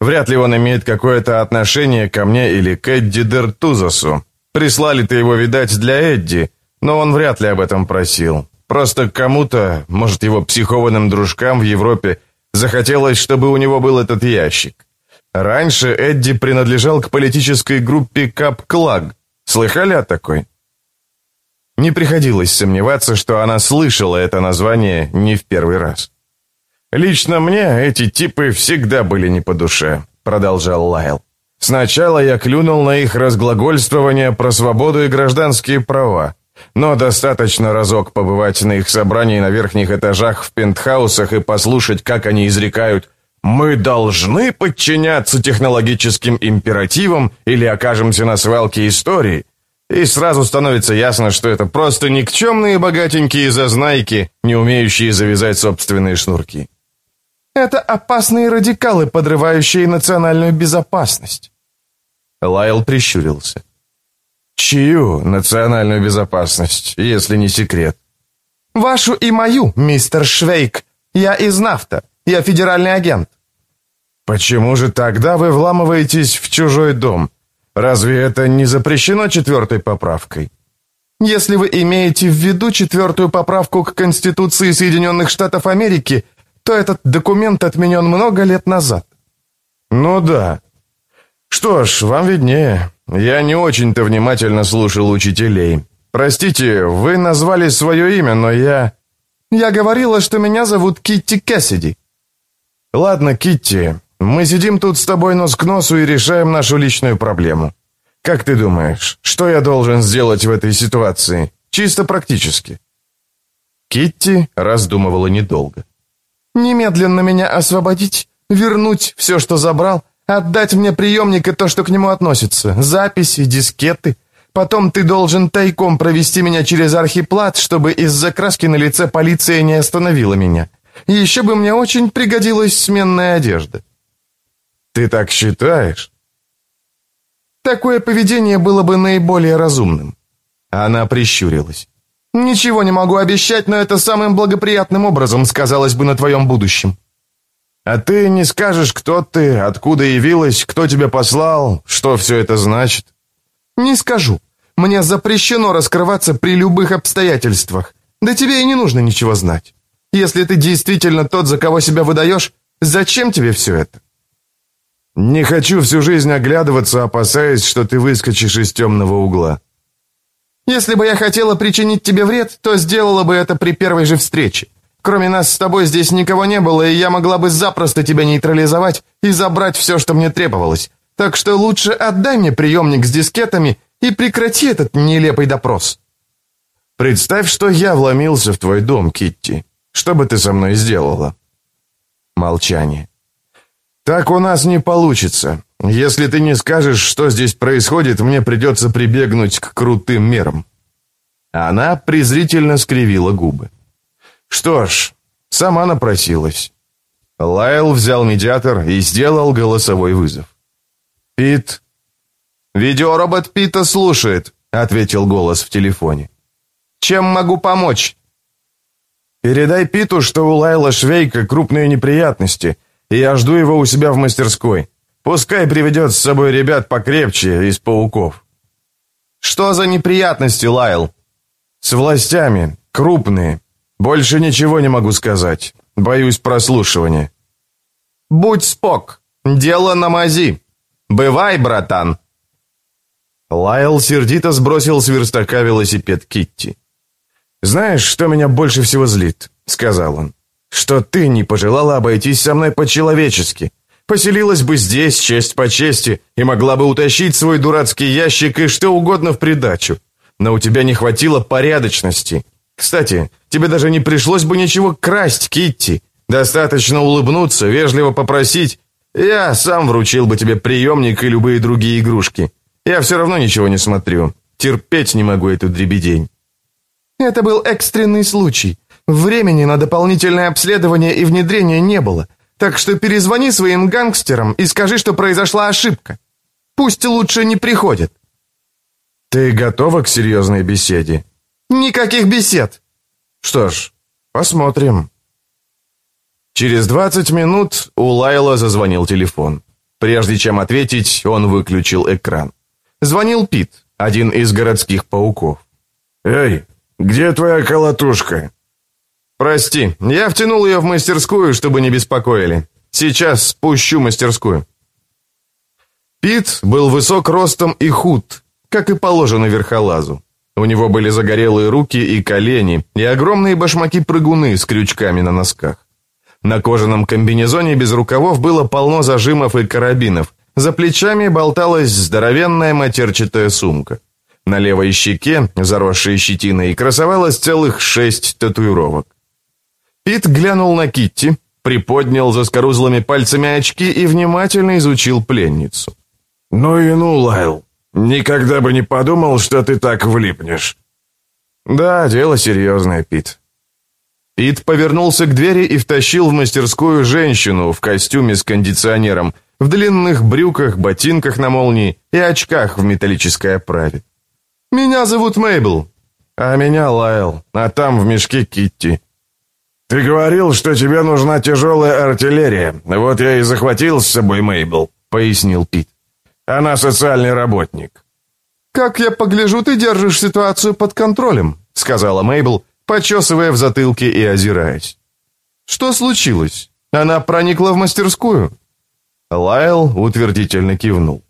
Вряд ли он имеет какое-то отношение ко мне или к Эдди Дертузасу. Прислали-то его, видать, для Эдди, но он вряд ли об этом просил. Просто кому-то, может, его психованным дружкам в Европе, захотелось, чтобы у него был этот ящик. Раньше Эдди принадлежал к политической группе Кап-Клаг. Слыхали о такой? Не приходилось сомневаться, что она слышала это название не в первый раз. «Лично мне эти типы всегда были не по душе», — продолжал Лайл. «Сначала я клюнул на их разглагольствование про свободу и гражданские права, но достаточно разок побывать на их собрании на верхних этажах в пентхаусах и послушать, как они изрекают «Мы должны подчиняться технологическим императивам или окажемся на свалке истории», и сразу становится ясно, что это просто никчемные богатенькие зазнайки, не умеющие завязать собственные шнурки. Это опасные радикалы, подрывающие национальную безопасность. Лайл прищурился. Чью национальную безопасность, если не секрет? Вашу и мою, мистер Швейк. Я из Нафта. Я федеральный агент. Почему же тогда вы вламываетесь в чужой дом? Разве это не запрещено четвертой поправкой? Если вы имеете в виду четвертую поправку к Конституции Соединенных Штатов Америки, то этот документ отменен много лет назад. Ну да. Что ж, вам виднее. Я не очень-то внимательно слушал учителей. Простите, вы назвали свое имя, но я... Я говорила, что меня зовут Китти Кэссиди. Ладно, Китти, мы сидим тут с тобой нос к носу и решаем нашу личную проблему. Как ты думаешь, что я должен сделать в этой ситуации? Чисто практически. Китти раздумывала недолго. «Немедленно меня освободить, вернуть все, что забрал, отдать мне приемник и то, что к нему относится, записи, дискеты. Потом ты должен тайком провести меня через архиплат, чтобы из-за краски на лице полиция не остановила меня. Еще бы мне очень пригодилась сменная одежда». Ты так считаешь? Такое поведение было бы наиболее разумным. Она прищурилась. Ничего не могу обещать, но это самым благоприятным образом сказалось бы на твоем будущем. А ты не скажешь, кто ты, откуда явилась, кто тебя послал, что все это значит? Не скажу. Мне запрещено раскрываться при любых обстоятельствах. Да тебе и не нужно ничего знать. Если ты действительно тот, за кого себя выдаешь, зачем тебе все это? Не хочу всю жизнь оглядываться, опасаясь, что ты выскочишь из темного угла. Если бы я хотела причинить тебе вред, то сделала бы это при первой же встрече. Кроме нас с тобой здесь никого не было, и я могла бы запросто тебя нейтрализовать и забрать все, что мне требовалось. Так что лучше отдай мне приемник с дискетами, и прекрати этот нелепый допрос. Представь, что я вломился в твой дом, Китти. Что бы ты со мной сделала? Молчание. Так у нас не получится. Если ты не скажешь, что здесь происходит, мне придется прибегнуть к крутым мерам. Она презрительно скривила губы. Что ж, сама напросилась. Лайл взял медиатор и сделал голосовой вызов. «Пит?» «Видеоробот Пита слушает», — ответил голос в телефоне. «Чем могу помочь?» «Передай Питу, что у Лайла Швейка крупные неприятности, и я жду его у себя в мастерской. Пускай приведет с собой ребят покрепче из пауков». «Что за неприятности, Лайл?» «С властями. Крупные. Больше ничего не могу сказать. Боюсь прослушивания». «Будь спок. Дело на мази. Бывай, братан». Лайл сердито сбросил с верстака велосипед Китти. «Знаешь, что меня больше всего злит?» — сказал он. «Что ты не пожелала обойтись со мной по-человечески. Поселилась бы здесь, честь по чести, и могла бы утащить свой дурацкий ящик и что угодно в придачу. Но у тебя не хватило порядочности. Кстати, тебе даже не пришлось бы ничего красть, Китти. Достаточно улыбнуться, вежливо попросить. Я сам вручил бы тебе приемник и любые другие игрушки. Я все равно ничего не смотрю. Терпеть не могу эту дребедень. Это был экстренный случай. Времени на дополнительное обследование и внедрение не было. Так что перезвони своим гангстерам и скажи, что произошла ошибка. Пусть лучше не приходят. Ты готова к серьезной беседе? Никаких бесед. Что ж, посмотрим. Через 20 минут у Лайла зазвонил телефон. Прежде чем ответить, он выключил экран. Звонил Пит, один из городских пауков. «Эй, где твоя колотушка?» «Прости, я втянул ее в мастерскую, чтобы не беспокоили. Сейчас спущу мастерскую». Пит был высок ростом и худ, как и положено верхолазу. У него были загорелые руки и колени, и огромные башмаки-прыгуны с крючками на носках. На кожаном комбинезоне без рукавов было полно зажимов и карабинов. За плечами болталась здоровенная матерчатая сумка. На левой щеке, заросшей щетиной, красовалось целых шесть татуировок. Пит глянул на Китти, приподнял за скорузлыми пальцами очки и внимательно изучил пленницу. «Ну и ну, Лайл, никогда бы не подумал, что ты так влипнешь». «Да, дело серьезное, Пит». Пит повернулся к двери и втащил в мастерскую женщину в костюме с кондиционером, в длинных брюках, ботинках на молнии и очках в металлической оправе. «Меня зовут Мейбл». «А меня Лайл, а там в мешке Китти». «Ты говорил, что тебе нужна тяжелая артиллерия. Вот я и захватил с собой Мейбл», — пояснил Пит. «Она социальный работник». «Как я погляжу, ты держишь ситуацию под контролем», — сказала Мейбл, почесывая в затылке и озираясь. «Что случилось? Она проникла в мастерскую?» Лайл утвердительно кивнул.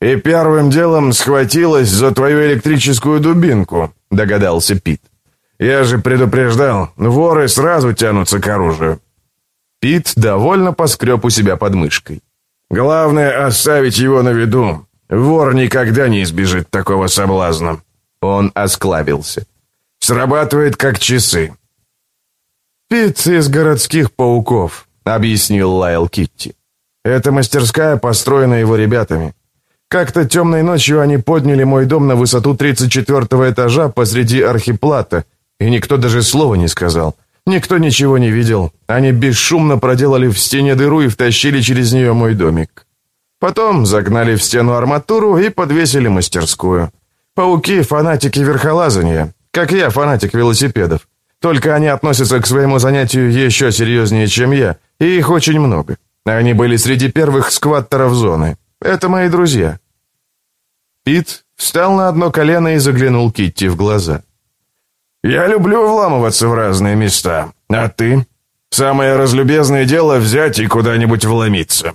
«И первым делом схватилась за твою электрическую дубинку», — догадался Пит. «Я же предупреждал, воры сразу тянутся к оружию». Пит довольно поскреб у себя под мышкой. «Главное — оставить его на виду. Вор никогда не избежит такого соблазна». Он осклабился. «Срабатывает как часы». «Пит из городских пауков», — объяснил Лайл Китти. «Эта мастерская построена его ребятами. Как-то темной ночью они подняли мой дом на высоту 34 этажа посреди архиплата, и никто даже слова не сказал. Никто ничего не видел. Они бесшумно проделали в стене дыру и втащили через нее мой домик. Потом загнали в стену арматуру и подвесили мастерскую. Пауки — фанатики верхолазания, как я фанатик велосипедов. Только они относятся к своему занятию еще серьезнее, чем я, и их очень много. Они были среди первых скваттеров зоны. Это мои друзья». Пит встал на одно колено и заглянул Китти в глаза. «Я люблю вламываться в разные места. А ты? Самое разлюбезное дело взять и куда-нибудь вломиться».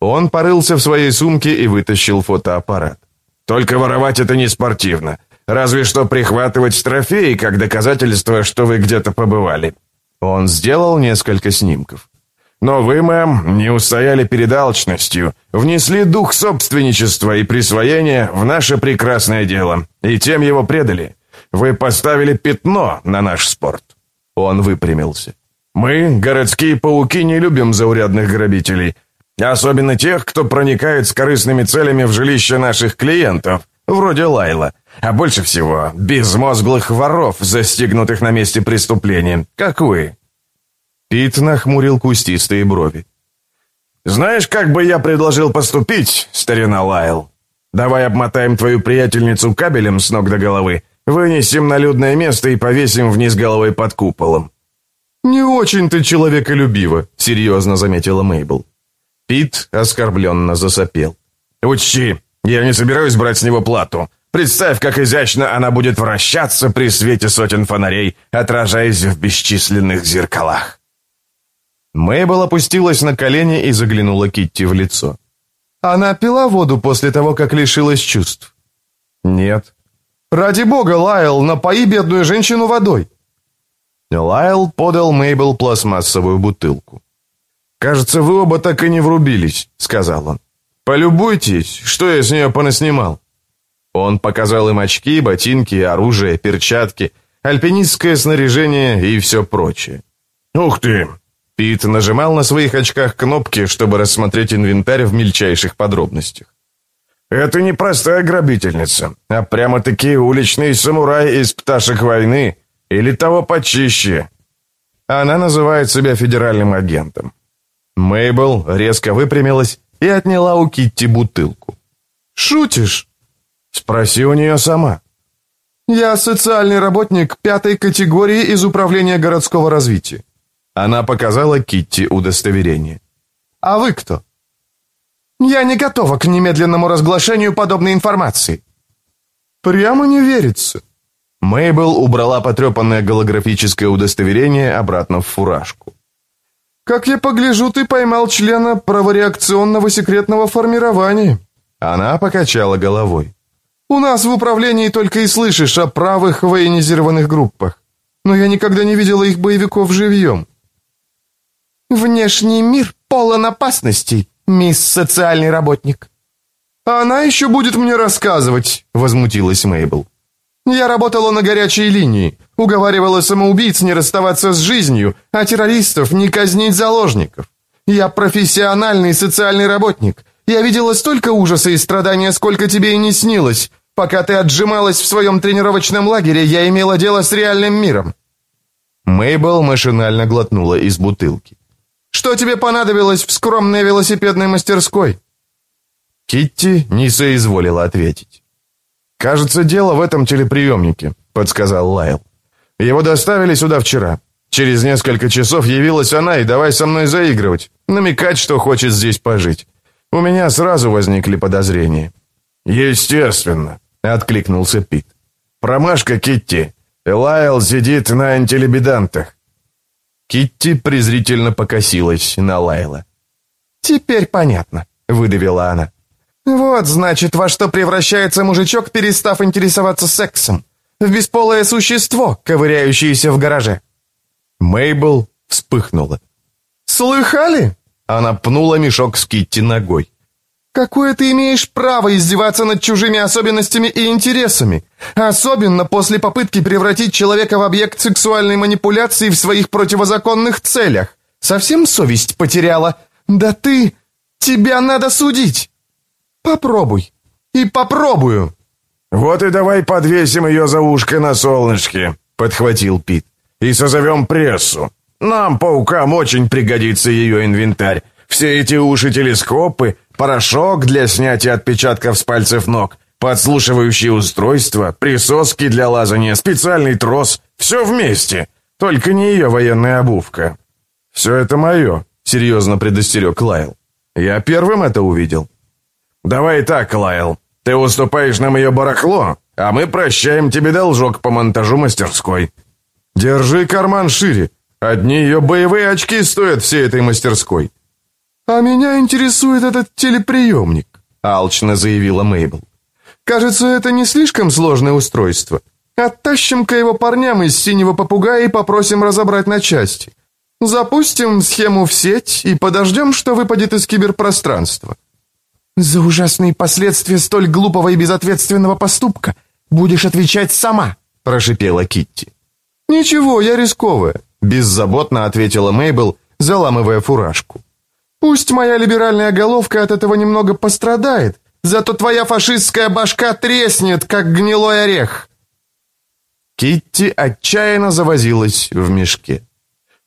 Он порылся в своей сумке и вытащил фотоаппарат. «Только воровать это не спортивно. Разве что прихватывать трофеи, как доказательство, что вы где-то побывали». Он сделал несколько снимков. Но вы, мэм, не устояли перед алчностью, внесли дух собственничества и присвоения в наше прекрасное дело, и тем его предали. Вы поставили пятно на наш спорт». Он выпрямился. «Мы, городские пауки, не любим заурядных грабителей, особенно тех, кто проникает с корыстными целями в жилище наших клиентов, вроде Лайла, а больше всего безмозглых воров, застигнутых на месте преступления, как вы». Пит нахмурил кустистые брови. «Знаешь, как бы я предложил поступить, старина Лайл? Давай обмотаем твою приятельницу кабелем с ног до головы, вынесем на людное место и повесим вниз головой под куполом». «Не очень ты человеколюбиво», — серьезно заметила Мейбл. Пит оскорбленно засопел. «Учти, я не собираюсь брать с него плату. Представь, как изящно она будет вращаться при свете сотен фонарей, отражаясь в бесчисленных зеркалах». Мейбл опустилась на колени и заглянула Китти в лицо. «Она пила воду после того, как лишилась чувств?» «Нет». «Ради бога, Лайл, напои бедную женщину водой!» Лайл подал Мейбл пластмассовую бутылку. «Кажется, вы оба так и не врубились», — сказал он. «Полюбуйтесь, что я с нее понаснимал». Он показал им очки, ботинки, оружие, перчатки, альпинистское снаряжение и все прочее. «Ух ты! Пит нажимал на своих очках кнопки, чтобы рассмотреть инвентарь в мельчайших подробностях. «Это не простая грабительница, а прямо-таки уличный самурай из пташек войны, или того почище». Она называет себя федеральным агентом. Мейбл резко выпрямилась и отняла у Китти бутылку. «Шутишь?» «Спроси у нее сама». «Я социальный работник пятой категории из Управления городского развития. Она показала Китти удостоверение. «А вы кто?» «Я не готова к немедленному разглашению подобной информации». «Прямо не верится». Мейбл убрала потрепанное голографическое удостоверение обратно в фуражку. «Как я погляжу, ты поймал члена правореакционного секретного формирования». Она покачала головой. «У нас в управлении только и слышишь о правых военизированных группах. Но я никогда не видела их боевиков живьем. «Внешний мир полон опасностей, мисс социальный работник». «Она еще будет мне рассказывать», — возмутилась Мейбл. «Я работала на горячей линии, уговаривала самоубийц не расставаться с жизнью, а террористов не казнить заложников. Я профессиональный социальный работник. Я видела столько ужаса и страдания, сколько тебе и не снилось. Пока ты отжималась в своем тренировочном лагере, я имела дело с реальным миром». Мейбл машинально глотнула из бутылки. Что тебе понадобилось в скромной велосипедной мастерской?» Китти не соизволила ответить. «Кажется, дело в этом телеприемнике», — подсказал Лайл. «Его доставили сюда вчера. Через несколько часов явилась она и давай со мной заигрывать, намекать, что хочет здесь пожить. У меня сразу возникли подозрения». «Естественно», — откликнулся Пит. «Промашка, Китти. Лайл сидит на антилибидантах. Китти презрительно покосилась на Лайла. «Теперь понятно», — выдавила она. «Вот, значит, во что превращается мужичок, перестав интересоваться сексом. В бесполое существо, ковыряющееся в гараже». Мейбл вспыхнула. «Слыхали?» Она пнула мешок с Китти ногой. Какое ты имеешь право издеваться над чужими особенностями и интересами? Особенно после попытки превратить человека в объект сексуальной манипуляции в своих противозаконных целях. Совсем совесть потеряла? Да ты... Тебя надо судить. Попробуй. И попробую. Вот и давай подвесим ее за ушко на солнышке, подхватил Пит. И созовем прессу. Нам, паукам, очень пригодится ее инвентарь. Все эти уши-телескопы, порошок для снятия отпечатков с пальцев ног, подслушивающие устройства, присоски для лазания, специальный трос. Все вместе. Только не ее военная обувка. «Все это мое», — серьезно предостерег Лайл. «Я первым это увидел». «Давай так, Лайл. Ты уступаешь нам ее барахло, а мы прощаем тебе должок по монтажу мастерской». «Держи карман шире. Одни ее боевые очки стоят всей этой мастерской». «А меня интересует этот телеприемник», — алчно заявила Мейбл. «Кажется, это не слишком сложное устройство. Оттащим-ка его парням из синего попугая и попросим разобрать на части. Запустим схему в сеть и подождем, что выпадет из киберпространства. За ужасные последствия столь глупого и безответственного поступка будешь отвечать сама, прошипела Китти. Ничего, я рисковая, беззаботно ответила Мейбл, заламывая фуражку. Пусть моя либеральная головка от этого немного пострадает, зато твоя фашистская башка треснет, как гнилой орех. Китти отчаянно завозилась в мешке.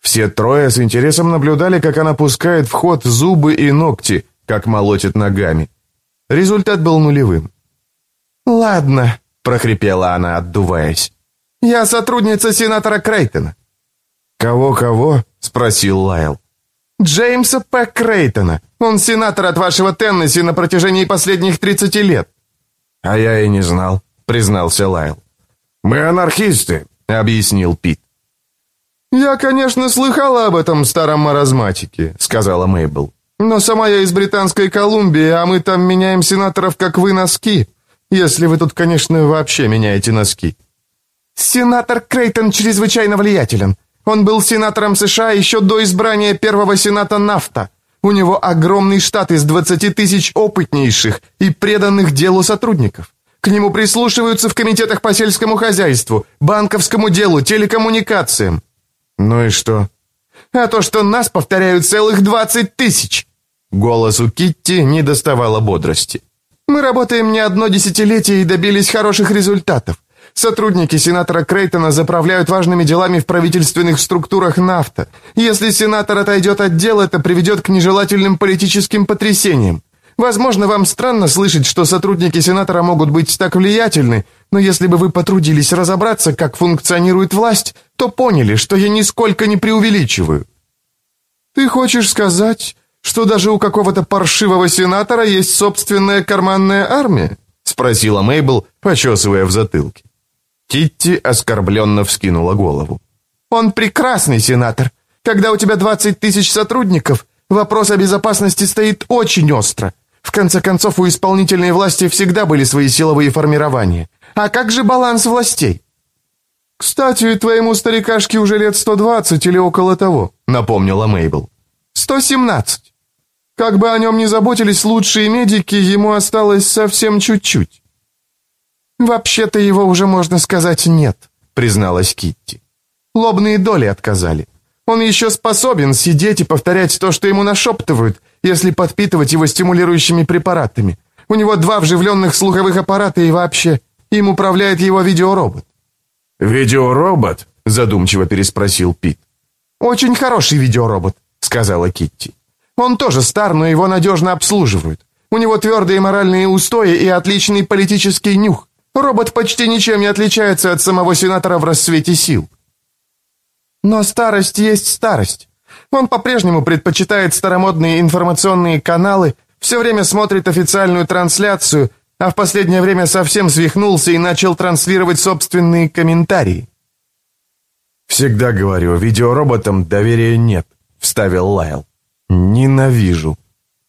Все трое с интересом наблюдали, как она пускает в ход зубы и ногти, как молотит ногами. Результат был нулевым. «Ладно», — прохрипела она, отдуваясь. «Я сотрудница сенатора Крейтона». «Кого-кого?» — спросил Лайл. «Джеймса П. Крейтона. Он сенатор от вашего Теннесси на протяжении последних 30 лет». «А я и не знал», — признался Лайл. «Мы анархисты», — объяснил Пит. «Я, конечно, слыхала об этом старом маразматике», — сказала Мейбл. «Но сама я из Британской Колумбии, а мы там меняем сенаторов, как вы, носки. Если вы тут, конечно, вообще меняете носки». «Сенатор Крейтон чрезвычайно влиятелен. Он был сенатором США еще до избрания первого сената НАФТА. У него огромный штат из 20 тысяч опытнейших и преданных делу сотрудников. К нему прислушиваются в комитетах по сельскому хозяйству, банковскому делу, телекоммуникациям. «Ну и что?» «А то, что нас повторяют целых двадцать тысяч!» Голосу Китти не доставало бодрости. «Мы работаем не одно десятилетие и добились хороших результатов. Сотрудники сенатора Крейтона заправляют важными делами в правительственных структурах НАФТА. Если сенатор отойдет от дел, это приведет к нежелательным политическим потрясениям. Возможно, вам странно слышать, что сотрудники Сенатора могут быть так влиятельны, но если бы вы потрудились разобраться, как функционирует власть, то поняли, что я нисколько не преувеличиваю. Ты хочешь сказать, что даже у какого-то паршивого сенатора есть собственная карманная армия? спросила Мейбл, почесывая в затылке. Китти оскорбленно вскинула голову. Он прекрасный сенатор. Когда у тебя 20 тысяч сотрудников, вопрос о безопасности стоит очень остро. В конце концов, у исполнительной власти всегда были свои силовые формирования. А как же баланс властей? «Кстати, твоему старикашке уже лет 120 или около того», — напомнила Мейбл. «117. Как бы о нем ни заботились лучшие медики, ему осталось совсем чуть-чуть». «Вообще-то его уже, можно сказать, нет», — призналась Китти. «Лобные доли отказали. Он еще способен сидеть и повторять то, что ему нашептывают, если подпитывать его стимулирующими препаратами. У него два вживленных слуховых аппарата и вообще, им управляет его видеоробот». «Видеоробот?» — задумчиво переспросил Пит. «Очень хороший видеоробот», — сказала Китти. «Он тоже стар, но его надежно обслуживают. У него твердые моральные устои и отличный политический нюх. Робот почти ничем не отличается от самого сенатора в расцвете сил». «Но старость есть старость. Он по-прежнему предпочитает старомодные информационные каналы, все время смотрит официальную трансляцию, а в последнее время совсем свихнулся и начал транслировать собственные комментарии. «Всегда говорю, видеороботам доверия нет», — вставил Лайл. «Ненавижу».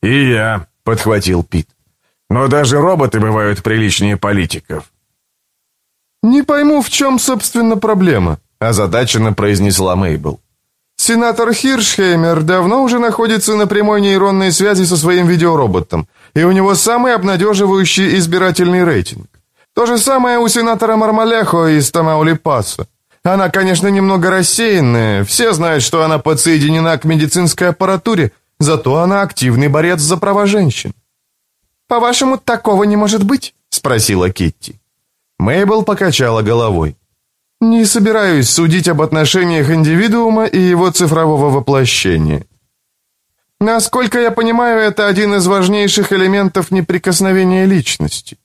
«И я», — подхватил Пит. «Но даже роботы бывают приличнее политиков». «Не пойму, в чем, собственно, проблема», — озадаченно произнесла Мейбл. Сенатор Хиршхеймер давно уже находится на прямой нейронной связи со своим видеороботом, и у него самый обнадеживающий избирательный рейтинг. То же самое у сенатора Мармаляхо из Тамаулипаса. Она, конечно, немного рассеянная, все знают, что она подсоединена к медицинской аппаратуре, зато она активный борец за права женщин. «По-вашему, такого не может быть?» — спросила Китти. Мейбл покачала головой. Не собираюсь судить об отношениях индивидуума и его цифрового воплощения. Насколько я понимаю, это один из важнейших элементов неприкосновения личности.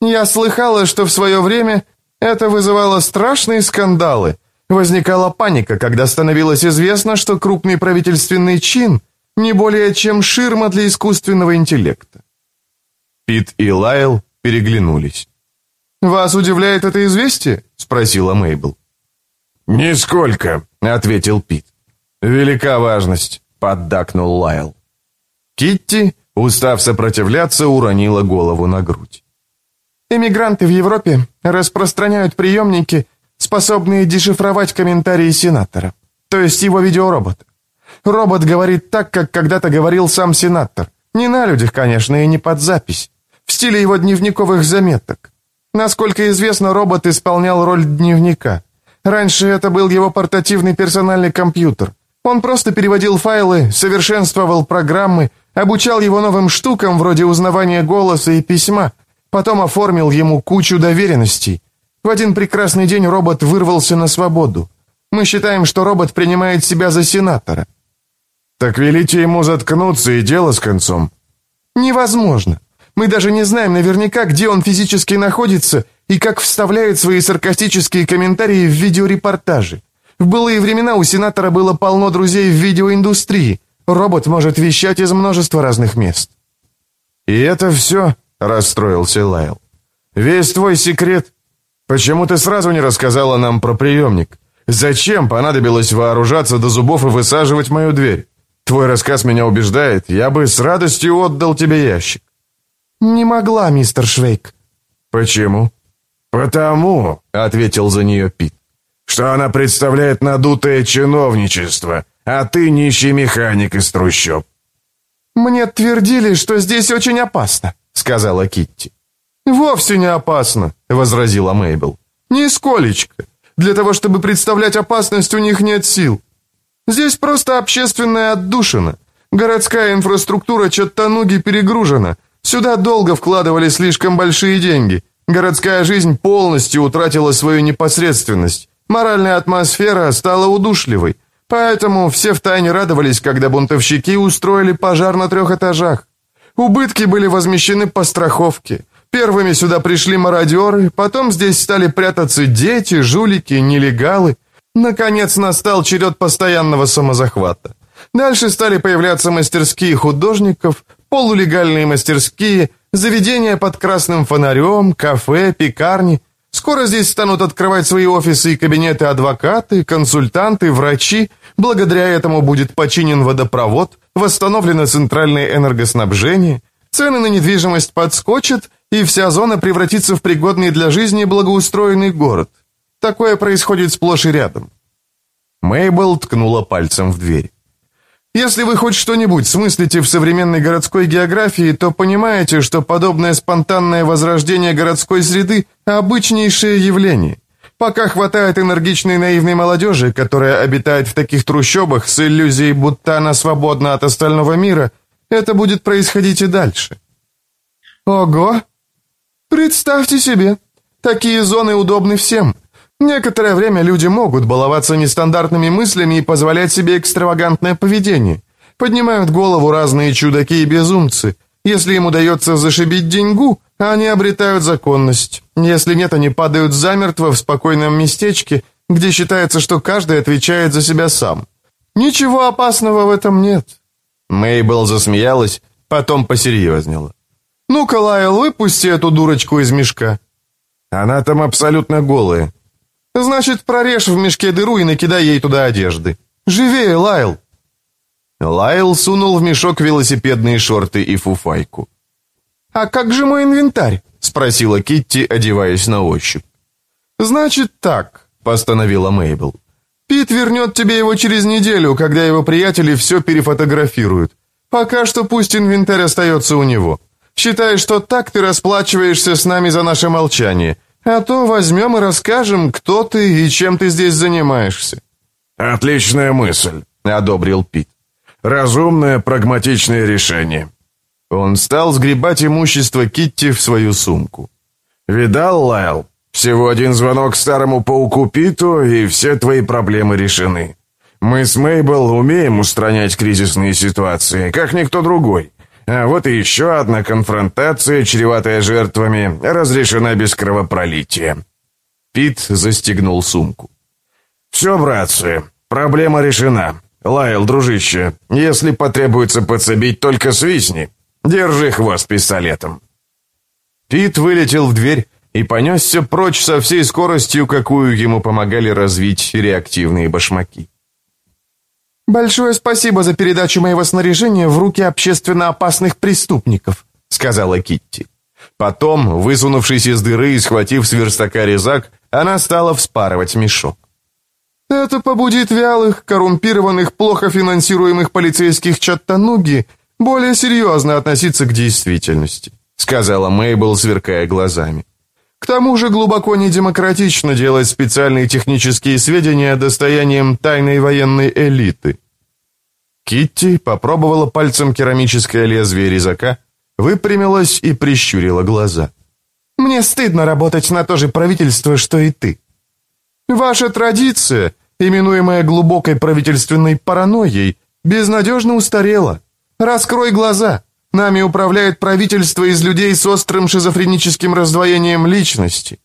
Я слыхала, что в свое время это вызывало страшные скандалы. Возникала паника, когда становилось известно, что крупный правительственный чин не более чем ширма для искусственного интеллекта. Пит и Лайл переглянулись. «Вас удивляет это известие?» — спросила Мейбл. «Нисколько», — ответил Пит. «Велика важность», — поддакнул Лайл. Китти, устав сопротивляться, уронила голову на грудь. «Эмигранты в Европе распространяют приемники, способные дешифровать комментарии сенатора. то есть его видеоробота. Робот говорит так, как когда-то говорил сам сенатор. Не на людях, конечно, и не под запись. В стиле его дневниковых заметок. Насколько известно, робот исполнял роль дневника. Раньше это был его портативный персональный компьютер. Он просто переводил файлы, совершенствовал программы, обучал его новым штукам вроде узнавания голоса и письма, потом оформил ему кучу доверенностей. В один прекрасный день робот вырвался на свободу. Мы считаем, что робот принимает себя за сенатора. Так велите ему заткнуться и дело с концом. Невозможно. Мы даже не знаем наверняка, где он физически находится и как вставляет свои саркастические комментарии в видеорепортажи. В былые времена у сенатора было полно друзей в видеоиндустрии. Робот может вещать из множества разных мест. «И это все?» — расстроился Лайл. «Весь твой секрет? Почему ты сразу не рассказала нам про приемник? Зачем понадобилось вооружаться до зубов и высаживать мою дверь? Твой рассказ меня убеждает, я бы с радостью отдал тебе ящик». «Не могла, мистер Швейк». «Почему?» «Потому», — ответил за нее Пит, «что она представляет надутое чиновничество, а ты нищий механик из трущоб». «Мне твердили, что здесь очень опасно», — сказала Китти. «Вовсе не опасно», — возразила Мейбл. «Нисколечко. Для того, чтобы представлять опасность, у них нет сил. Здесь просто общественная отдушина. Городская инфраструктура Чаттануги перегружена. Сюда долго вкладывали слишком большие деньги. Городская жизнь полностью утратила свою непосредственность. Моральная атмосфера стала удушливой. Поэтому все втайне радовались, когда бунтовщики устроили пожар на трех этажах. Убытки были возмещены по страховке. Первыми сюда пришли мародеры, потом здесь стали прятаться дети, жулики, нелегалы. Наконец настал черед постоянного самозахвата. Дальше стали появляться мастерские художников, полулегальные мастерские, заведения под красным фонарем, кафе, пекарни. Скоро здесь станут открывать свои офисы и кабинеты адвокаты, консультанты, врачи. Благодаря этому будет починен водопровод, восстановлено центральное энергоснабжение, цены на недвижимость подскочат, и вся зона превратится в пригодный для жизни благоустроенный город. Такое происходит сплошь и рядом. Мейбл ткнула пальцем в дверь. Если вы хоть что-нибудь смыслите в современной городской географии, то понимаете, что подобное спонтанное возрождение городской среды – обычнейшее явление. Пока хватает энергичной наивной молодежи, которая обитает в таких трущобах с иллюзией, будто она свободна от остального мира, это будет происходить и дальше. Ого! Представьте себе, такие зоны удобны всем. Некоторое время люди могут баловаться нестандартными мыслями и позволять себе экстравагантное поведение. Поднимают голову разные чудаки и безумцы. Если им удается зашибить деньгу, они обретают законность. Если нет, они падают замертво в спокойном местечке, где считается, что каждый отвечает за себя сам. Ничего опасного в этом нет. Мейбл засмеялась, потом посерьезнела. «Ну-ка, Лайл, выпусти эту дурочку из мешка». «Она там абсолютно голая», Значит, прорежь в мешке дыру и накидай ей туда одежды. Живее, Лайл!» Лайл сунул в мешок велосипедные шорты и фуфайку. «А как же мой инвентарь?» — спросила Китти, одеваясь на ощупь. «Значит так», — постановила Мейбл. «Пит вернет тебе его через неделю, когда его приятели все перефотографируют. Пока что пусть инвентарь остается у него. Считай, что так ты расплачиваешься с нами за наше молчание. А то возьмем и расскажем, кто ты и чем ты здесь занимаешься». «Отличная мысль», — одобрил Пит. «Разумное, прагматичное решение». Он стал сгребать имущество Китти в свою сумку. «Видал, Лайл? Всего один звонок старому пауку Питу, и все твои проблемы решены. Мы с Мейбл умеем устранять кризисные ситуации, как никто другой. А вот и еще одна конфронтация, чреватая жертвами, разрешена без кровопролития. Пит застегнул сумку. «Все, братцы, проблема решена. Лайл, дружище, если потребуется подсобить, только свистни. Держи хвост пистолетом». Пит вылетел в дверь и понесся прочь со всей скоростью, какую ему помогали развить реактивные башмаки. «Большое спасибо за передачу моего снаряжения в руки общественно опасных преступников», — сказала Китти. Потом, высунувшись из дыры и схватив с верстака резак, она стала вспарывать мешок. Это побудит вялых, коррумпированных, плохо финансируемых полицейских чаттануги более серьезно относиться к действительности», сказала Мейбл, сверкая глазами. К тому же глубоко недемократично делать специальные технические сведения достоянием тайной военной элиты. Китти попробовала пальцем керамическое лезвие резака, выпрямилась и прищурила глаза. «Мне стыдно работать на то же правительство, что и ты. Ваша традиция, именуемая глубокой правительственной паранойей, безнадежно устарела. Раскрой глаза. Нами управляет правительство из людей с острым шизофреническим раздвоением личности.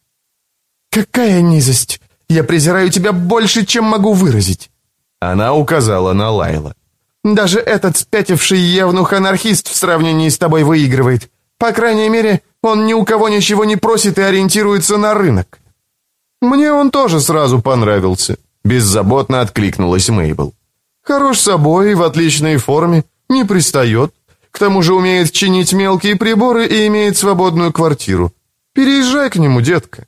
Какая низость! Я презираю тебя больше, чем могу выразить. Она указала на Лайла. Даже этот спятивший евнух-анархист в сравнении с тобой выигрывает. По крайней мере, он ни у кого ничего не просит и ориентируется на рынок. Мне он тоже сразу понравился. Беззаботно откликнулась Мейбл. Хорош собой, в отличной форме, не пристает. К тому же умеет чинить мелкие приборы и имеет свободную квартиру. Переезжай к нему, детка».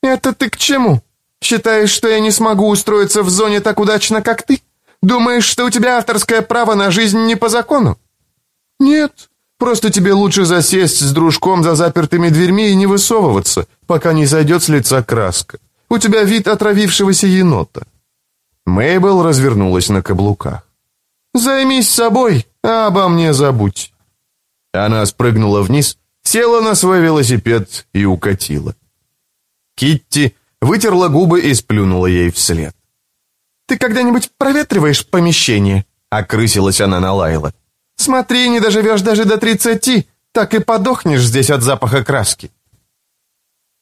«Это ты к чему? Считаешь, что я не смогу устроиться в зоне так удачно, как ты? Думаешь, что у тебя авторское право на жизнь не по закону?» «Нет, просто тебе лучше засесть с дружком за запертыми дверьми и не высовываться, пока не зайдет с лица краска. У тебя вид отравившегося енота». Мейбл развернулась на каблуках. «Займись собой, а обо мне забудь». Она спрыгнула вниз, села на свой велосипед и укатила. Китти вытерла губы и сплюнула ей вслед. «Ты когда-нибудь проветриваешь помещение?» — окрысилась она на Лайла. «Смотри, не доживешь даже до тридцати, так и подохнешь здесь от запаха краски».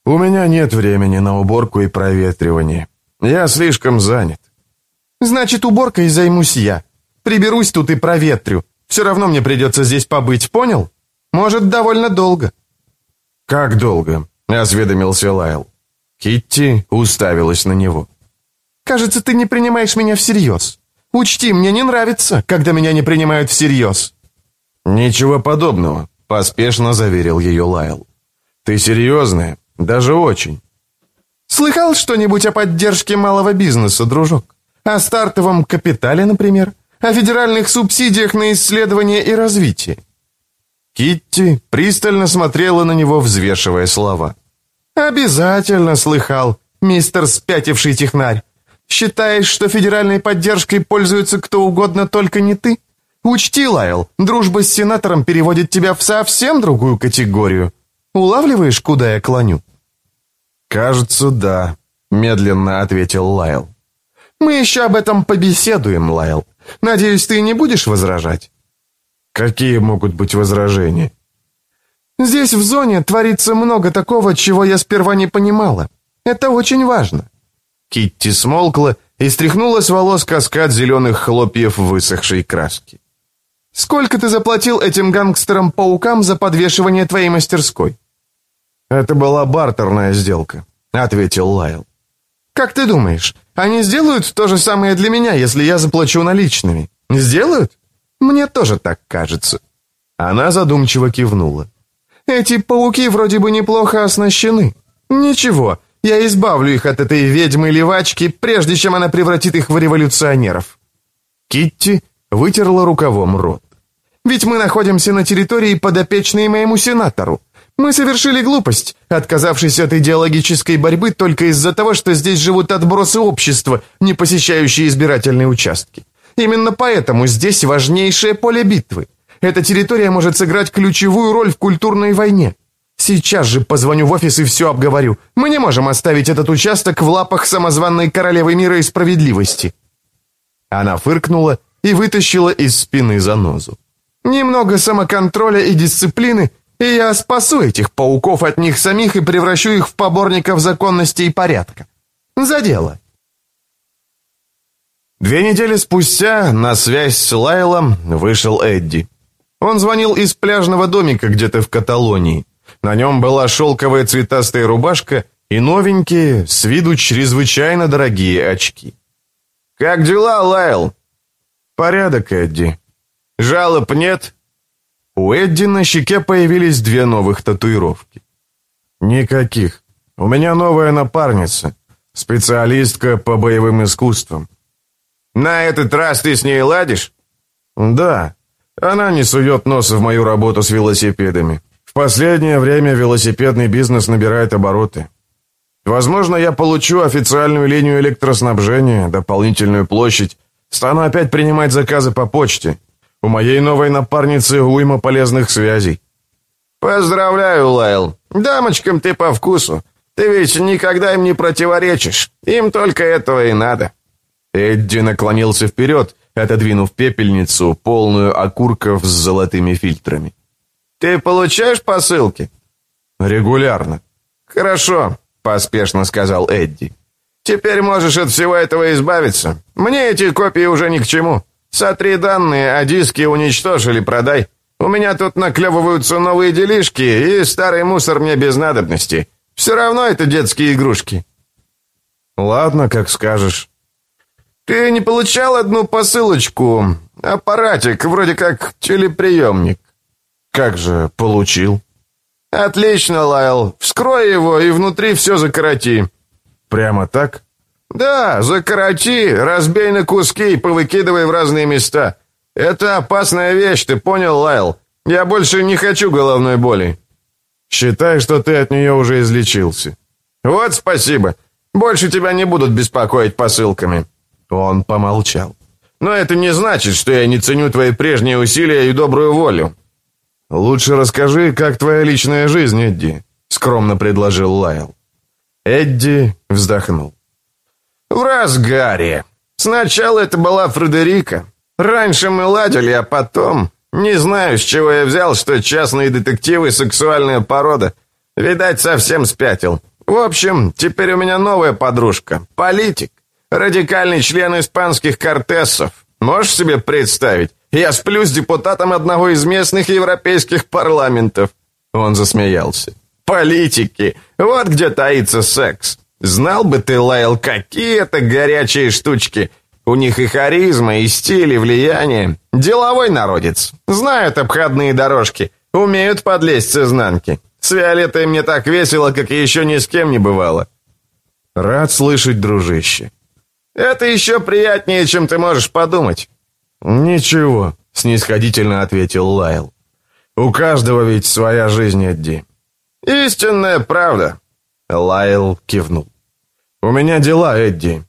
«У меня нет времени на уборку и проветривание. Я слишком занят». «Значит, уборкой займусь я. Приберусь тут и проветрю. Все равно мне придется здесь побыть, понял? Может, довольно долго». «Как долго?» — осведомился Лайл. Китти уставилась на него. «Кажется, ты не принимаешь меня всерьез. Учти, мне не нравится, когда меня не принимают всерьез». «Ничего подобного», — поспешно заверил ее Лайл. «Ты серьезная, даже очень». «Слыхал что-нибудь о поддержке малого бизнеса, дружок? О стартовом капитале, например? О федеральных субсидиях на исследование и развитие». Китти пристально смотрела на него, взвешивая слова. «Обязательно слыхал, мистер спятивший технарь. Считаешь, что федеральной поддержкой пользуется кто угодно, только не ты? Учти, Лайл, дружба с сенатором переводит тебя в совсем другую категорию. Улавливаешь, куда я клоню?» «Кажется, да», — медленно ответил Лайл. «Мы еще об этом побеседуем, Лайл. Надеюсь, ты не будешь возражать?» «Какие могут быть возражения?» «Здесь в зоне творится много такого, чего я сперва не понимала. Это очень важно». Китти смолкла и стряхнула с волос каскад зеленых хлопьев высохшей краски. «Сколько ты заплатил этим гангстерам-паукам за подвешивание твоей мастерской?» «Это была бартерная сделка», — ответил Лайл. «Как ты думаешь, они сделают то же самое для меня, если я заплачу наличными. Сделают? Мне тоже так кажется». Она задумчиво кивнула. «Эти пауки вроде бы неплохо оснащены. Ничего, я избавлю их от этой ведьмы-левачки, прежде чем она превратит их в революционеров». Китти вытерла рукавом рот. «Ведь мы находимся на территории, подопечной моему сенатору. Мы совершили глупость, отказавшись от идеологической борьбы только из-за того, что здесь живут отбросы общества, не посещающие избирательные участки. Именно поэтому здесь важнейшее поле битвы. Эта территория может сыграть ключевую роль в культурной войне. Сейчас же позвоню в офис и все обговорю. Мы не можем оставить этот участок в лапах самозванной королевы мира и справедливости». Она фыркнула и вытащила из спины занозу. «Немного самоконтроля и дисциплины, и я спасу этих пауков от них самих и превращу их в поборников законности и порядка. За дело. Две недели спустя на связь с Лайлом вышел Эдди. Он звонил из пляжного домика где-то в Каталонии. На нем была шелковая цветастая рубашка и новенькие, с виду чрезвычайно дорогие очки. «Как дела, Лайл?» «Порядок, Эдди. Жалоб нет?» У Эдди на щеке появились две новых татуировки. «Никаких. У меня новая напарница. Специалистка по боевым искусствам. На этот раз ты с ней ладишь? Да. Она не сует носа в мою работу с велосипедами. В последнее время велосипедный бизнес набирает обороты. Возможно, я получу официальную линию электроснабжения, дополнительную площадь, стану опять принимать заказы по почте. У моей новой напарницы уйма полезных связей. Поздравляю, Лайл. Дамочкам ты по вкусу. Ты ведь никогда им не противоречишь. Им только этого и надо. Эдди наклонился вперед, отодвинув пепельницу, полную окурков с золотыми фильтрами. «Ты получаешь посылки?» «Регулярно». «Хорошо», — поспешно сказал Эдди. «Теперь можешь от всего этого избавиться. Мне эти копии уже ни к чему. Сотри данные, а диски уничтожили, продай. У меня тут наклевываются новые делишки, и старый мусор мне без надобности. Все равно это детские игрушки». «Ладно, как скажешь». «Ты не получал одну посылочку? Аппаратик, вроде как телеприемник». «Как же, получил». «Отлично, Лайл. Вскрой его и внутри все закороти». «Прямо так?» «Да, закороти, разбей на куски и повыкидывай в разные места. Это опасная вещь, ты понял, Лайл? Я больше не хочу головной боли». «Считай, что ты от нее уже излечился». «Вот спасибо. Больше тебя не будут беспокоить посылками». Он помолчал. «Но это не значит, что я не ценю твои прежние усилия и добрую волю». «Лучше расскажи, как твоя личная жизнь, Эдди», — скромно предложил Лайл. Эдди вздохнул. «В разгаре. Сначала это была Фредерика. Раньше мы ладили, а потом... Не знаю, с чего я взял, что частные детективы — сексуальная порода. Видать, совсем спятил. В общем, теперь у меня новая подружка. Политик. Радикальный член испанских кортесов. Можешь себе представить? Я сплю с депутатом одного из местных европейских парламентов». Он засмеялся. «Политики! Вот где таится секс. Знал бы ты, Лайл, какие это горячие штучки. У них и харизма, и стиль, и влияние. Деловой народец. Знают обходные дорожки. Умеют подлезть с изнанки. С Виолеттой мне так весело, как еще ни с кем не бывало. Рад слышать, дружище. Это еще приятнее, чем ты можешь подумать. Ничего, снисходительно ответил Лайл. У каждого ведь своя жизнь, Эдди. Истинная правда. Лайл кивнул. У меня дела, Эдди.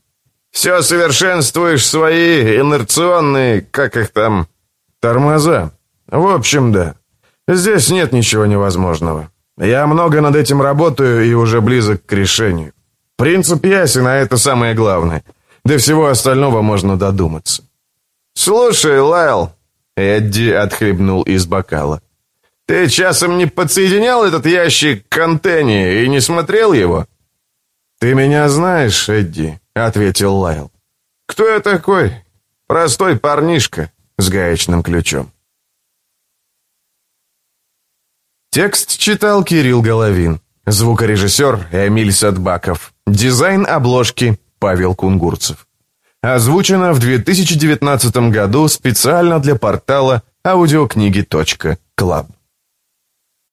Все совершенствуешь свои инерционные, как их там... Тормоза. В общем, да. Здесь нет ничего невозможного. Я много над этим работаю и уже близок к решению. Принцип ясен, а это самое главное. До всего остального можно додуматься. «Слушай, Лайл...» Эдди отхлебнул из бокала. «Ты часом не подсоединял этот ящик к антенне и не смотрел его?» «Ты меня знаешь, Эдди», — ответил Лайл. «Кто я такой? Простой парнишка с гаечным ключом». Текст читал Кирилл Головин. Звукорежиссер Эмиль Садбаков. Дизайн обложки Павел Кунгурцев. Озвучено в 2019 году специально для портала аудиокниги.клаб.